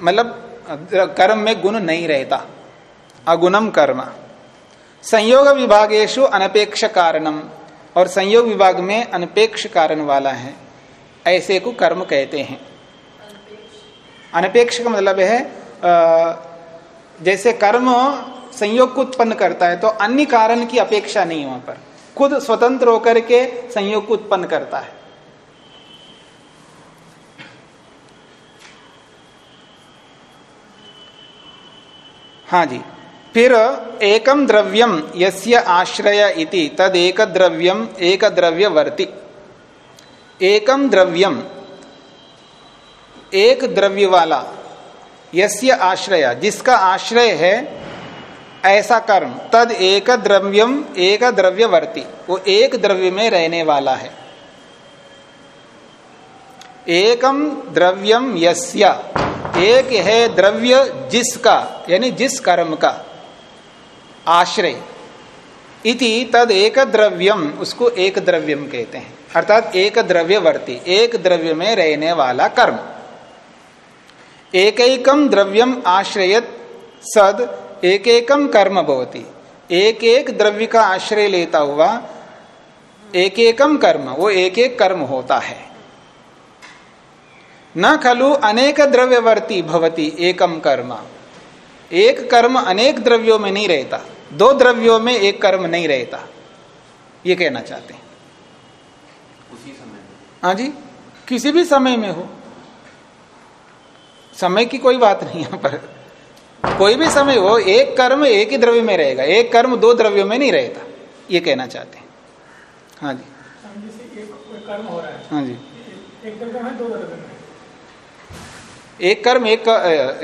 मतलब कर्म में गुण नहीं रहता, अगुणम कर्म। संयोग विभागेशु अनपेक्ष कारणम, और संयोग विभाग में अनपेक्ष कारण वाला है, ऐसे को कर्म कहते हैं। अनपेक्ष का मतलब है जैसे कर्म संयोग को उत्पन्न करता है तो अन्य कारण की अपेक्षा नहीं वहाँ पर। खुद स्वतंत्र होकर के संयोग को उत्पन्न करता है। हाँ जी। फिर एकम द्रव्यम यस्य आश्रय इति तद एक द्रव्यम एक द्रव्य द्रव्यवर्ती एकम द्रव्यम एक द्रव्य वाला यस्य आश्रय, जिसका आश्रय है, ऐसा कर्म, तद एक द्रव्यम एक द्रव्यवर्ती वो एक द्रव्य में रहने वाला है। एकम द्रव्यम यस्य। एक है द्रव्य जिसका, यानी जिस कर्म का, आश्रय। इति तद एक द्रव्यम उसको एक द्रव्यम कहते हैं। अर्थात एक द्रव्यवर्ती एक द्रव्य में रहने वाला कर्म। एकैकम द्रव्यम आश्रयत सद एक एकम कर्म भवती। एक एक द्रव्य का आश्रय लेता हुआ एक एकम कर्म, वो एक एक कर्म होता है। न खलु अनेक द्रव्यवर्ती भवती एकम कर्म। एक कर्म अनेक द्रव्यों में नहीं रहता। दो द्रव्यों में एक कर्म नहीं रहता। ये कहना चाहते हैं। उसी समय हाँ जी? किसी भी समय में हो। समय की कोई बात नहीं यहाँ पर। कोई भी समय हो एक कर्म एक ही द्रव्य में रहेगा। एक कर्म दो द्रव्यों में नहीं रहता। ये कहना चाहते हैं। हाँ जी। कर्म हो रहा है। हाँ जी। एक द्रव्य में दो द्रव्य में। एक कर्म, एक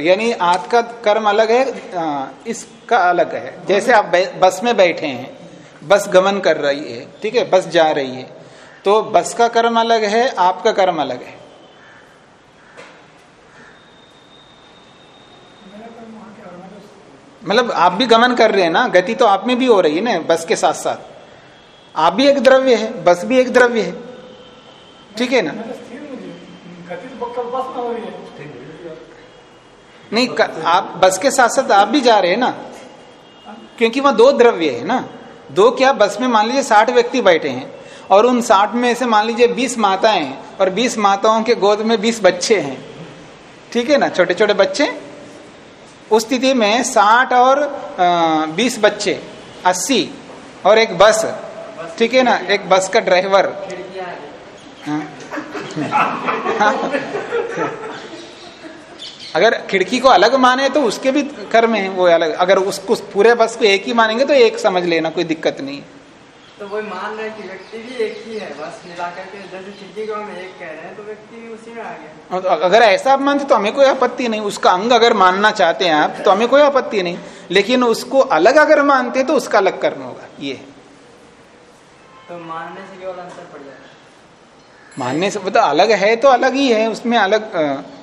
यानी आत का कर्म अलग है इसका अलग है। जैसे आप बस में बैठे हैं, बस गमन कर रही है, ठीक है, बस जा रही है तो बस का कर्म अलग है आपका कर्म अलग है। मतलब आप भी गमन कर रहे हैं ना, गति तो आप में भी हो रही है ना, बस के साथ साथ। आप भी एक द्रव्य है, बस भी एक द्रव्य है, ठीक है ना? मैं स्थिर मुझे, गति तो बस में हो रही है। नहीं क, आप बस के साथ साथ आप भी जा रहे हैं ना? क्योंकि वहाँ दो द्रव्य है ना? दो क्या बस में मान लीजिए साठ व्यक्ति बैठे हैं और उन साठ में से मान लीजिए बीस माताएँ हैं और बीस माताओं के गोद में बीस बच्चे हैं। ठीक है ना? छोटे छोटे बच्चे? उस स्थिति में साठ और बीस बच्चे अस्सी और एक बस। ठीक है ना? एक बस का ड्राइवर। हाँ। अगर खिड़की को अलग माने तो उसके भी कर्म है वो अलग अगर उसको पूरे बस को एक ही मानेंगे तो एक समझ लेना कोई दिक्कत नहीं। है तो वही मान रहे कि व्यक्ति भी एक ही है बस मिला करके जैसे खिड़की को हम एक कह रहे हैं तो व्यक्ति भी उसी में आ गया। और अगर ऐसा आप मानते तो हमें कोई आपत्ति नहीं उसका अंग अगर मानना चाहते हैं आप तो हमें कोई आपत्ति नहीं। लेकिन उसको अलग अगर मानते हैं तो उसका अलग कर्म होगा ये। तो मानने से केवल अंतर पड़ जाता है। मानने से मतलब अलग है तो अलग ही है उसमें अलग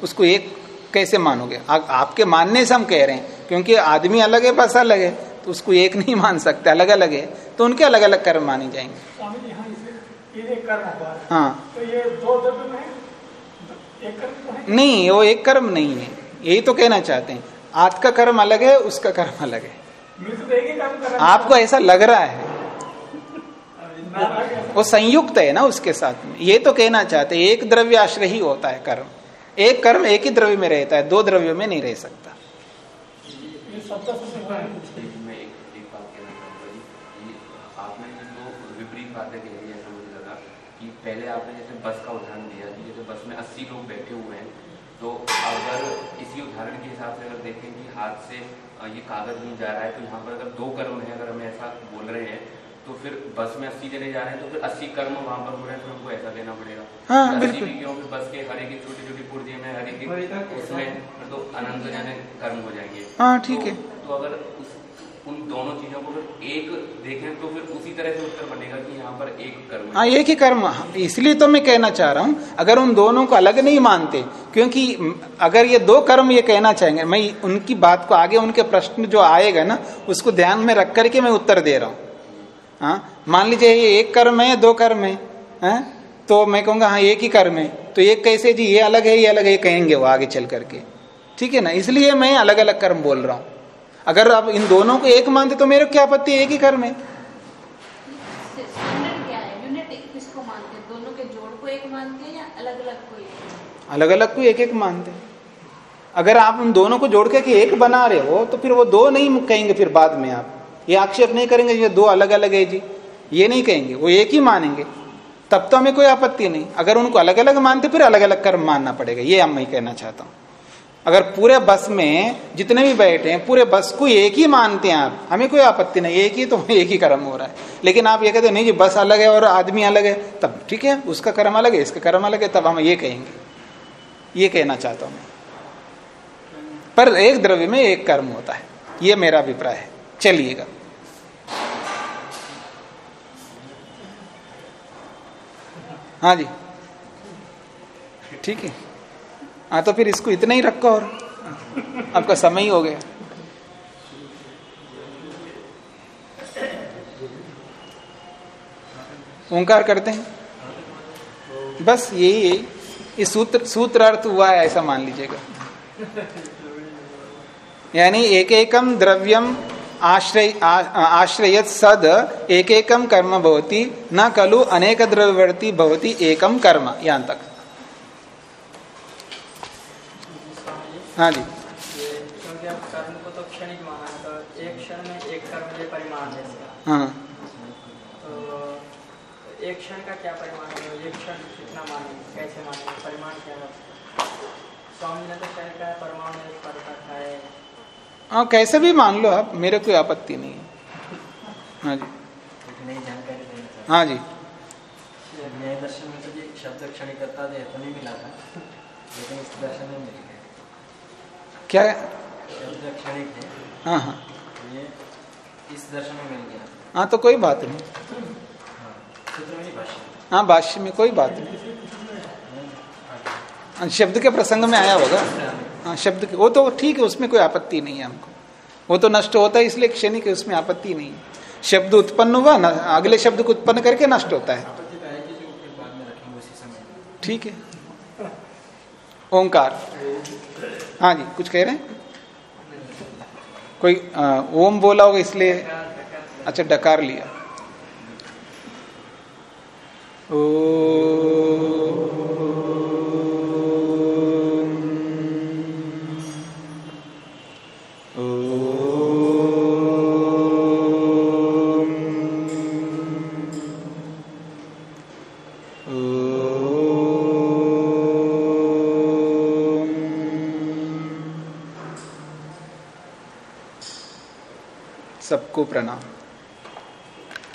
उसको एक कैसे मानोगे? आ, आपके मानने से हम कह रहे हैं क्योंकि आदमी अलग है बस अलग है तो उसको एक नहीं मान सकते अलग अलग है तो उनके अलग अलग कर्म माने जाएँगे। है हाँ। तो ये दो द्रव्य में एक कर्म तो नहीं वो एक कर्म नहीं है। यही तो कहना चाहते हैं। आज का कर्म अलग है उसका कर्म अलग है। तो। आपको ऐसा लग रहा है? है। वो संयुक्त है ना उसके साथ में। ये तो कहना चाहते हैं, एक द्रव्य आश्रय ही होता है कर्म। एक कर्म एक ही द्रव्य में रहता है दो द्रव्यों में नहीं रह सकता। पहले आपने जैसे बस का उदाहरण दिया कि जैसे बस में 80 लोग बैठे हुए हैं तो अगर इसी उदाहरण के हिसाब से अगर देखें कि हाथ से ये कागज़ नहीं जा रहा है तो यहाँ पर अगर दो कर्म है अगर हम ऐसा बोल रहे हैं तो फिर बस में 80 जने जा रहे हैं तो फिर 80 कर्म वहाँ पर हो रहे हैं तो हमको ऐसा कहना पड़ेगा। हाँ, फिर 80 बिल्कुल। भी क्यों बस के हर एक की छोटी छोटी पूर्ति में हर एक की उसमें तो अनंत जने कर्म हो जाएँगे। हाँ, ठीक तो- है। तो अगर उस उन दोनों चीज़ों को फिर एक देखें तो फिर उसी तरह से उत्तर बनेगा कि यहाँ पर एक कर्म हाँ। एक ही कर्म। इसलिए तो मैं कहना चाह रहा हूँ अगर उन दोनों को अलग नहीं मानते क्योंकि अगर ये दो कर्म ये कहना चाहेंगे मैं उनकी बात को आगे उनके प्रश्न जो आएगा ना उसको ध्यान में रख करके मैं उत्तर दे रहा हूँ। हाँ? मान लीजिए ये एक कर्म है दो कर्म है हाँ? तो मैं कहूँगा हाँ एक ही कर्म है। तो एक कैसे जी ये अलग है ये अलग है कहेंगे वो आगे चल करके। ठीक है ना? इसलिए मैं अलग अलग कर्म बोल रहा हूँ। अगर आप इन दोनों को एक मानते तो मेरे क्या आपत्ति एक ही कर्म है? को एक अलग अलग को एक एक मानते अगर आप उन दोनों को जोड़ के एक बना रहे हो तो फिर वो दो नहीं कहेंगे फिर बाद में आप। ये आक्षेप नहीं करेंगे ये दो अलग अलग है जी। ये नहीं कहेंगे, वो एक ही मानेंगे। तब तो हमें कोई आपत्ति नहीं। अगर उनको अलग अलग मानते, फिर अलग अलग कर्म मानना पड़ेगा। ये हम मैं कहना चाहता हूँ। अगर पूरे बस में जितने भी बैठे हैं, पूरे बस को एक ही मानते हैं आप, हमें कोई आपत्ति नहीं। एक ही तो एक ही कर्म हो रहा है। लेकिन आप ये कहते नहीं जी, बस अलग है और आदमी अलग है। तब ठीक है, उसका कर्म अलग है, इसका कर्म अलग है, तब हम ये कहेंगे। ये कहना चाहता हूँ मैं। पर एक द्रव्य में एक कर्म होता है। ये मेरा अभिप्राय है। चलिएगा। हाँ जी। ठीक है। हाँ तो फिर इसको इतना ही रखो और आपका समय ही हो गया। ओंकार करते हैं। बस यही यही इस सूत्र सूत्र अर्थ हुआ है, ऐसा मान लीजिएगा। यानी एक एकम द्रव्यम आश्रय आश्रयत सद एक एकम कर्म भवती, न खलु अनेक द्रव्यवर्ती भवती एकम कर्म यहाँ तक हाँ जी। है। तो एक क्षण का क्या परिमाण है? एक क्षण कितना माने कैसे माने परिमाण क्या है? स्वामी ने तो कहा परमाणु एक परतक है। हाँ कैसे भी मान लो आप मेरे कोई आपत्ति नहीं है। हाँ जी। हाँ जी। क्या? है हाँ। हाँ इस दर्शन में मिल गया हाँ तो कोई बात नहीं। हाँ भाष्य में कोई बात नहीं। हाँ, शब्द के प्रसंग में आया होगा। हाँ शब्द के वो तो ठीक है उसमें कोई आपत्ति नहीं है हमको। वो तो नष्ट होता है इसलिए क्षणिक उसमें आपत्ति नहीं है। शब्द उत्पन्न हुआ न, अगले शब्द को उत्पन्न करके नष्ट होता है। ठीक है। ओंकार। हाँ जी कुछ कह रहे हैं? कोई ओम बोला होगा इसलिए अच्छा डकार लिया। ओ सबको प्रणाम।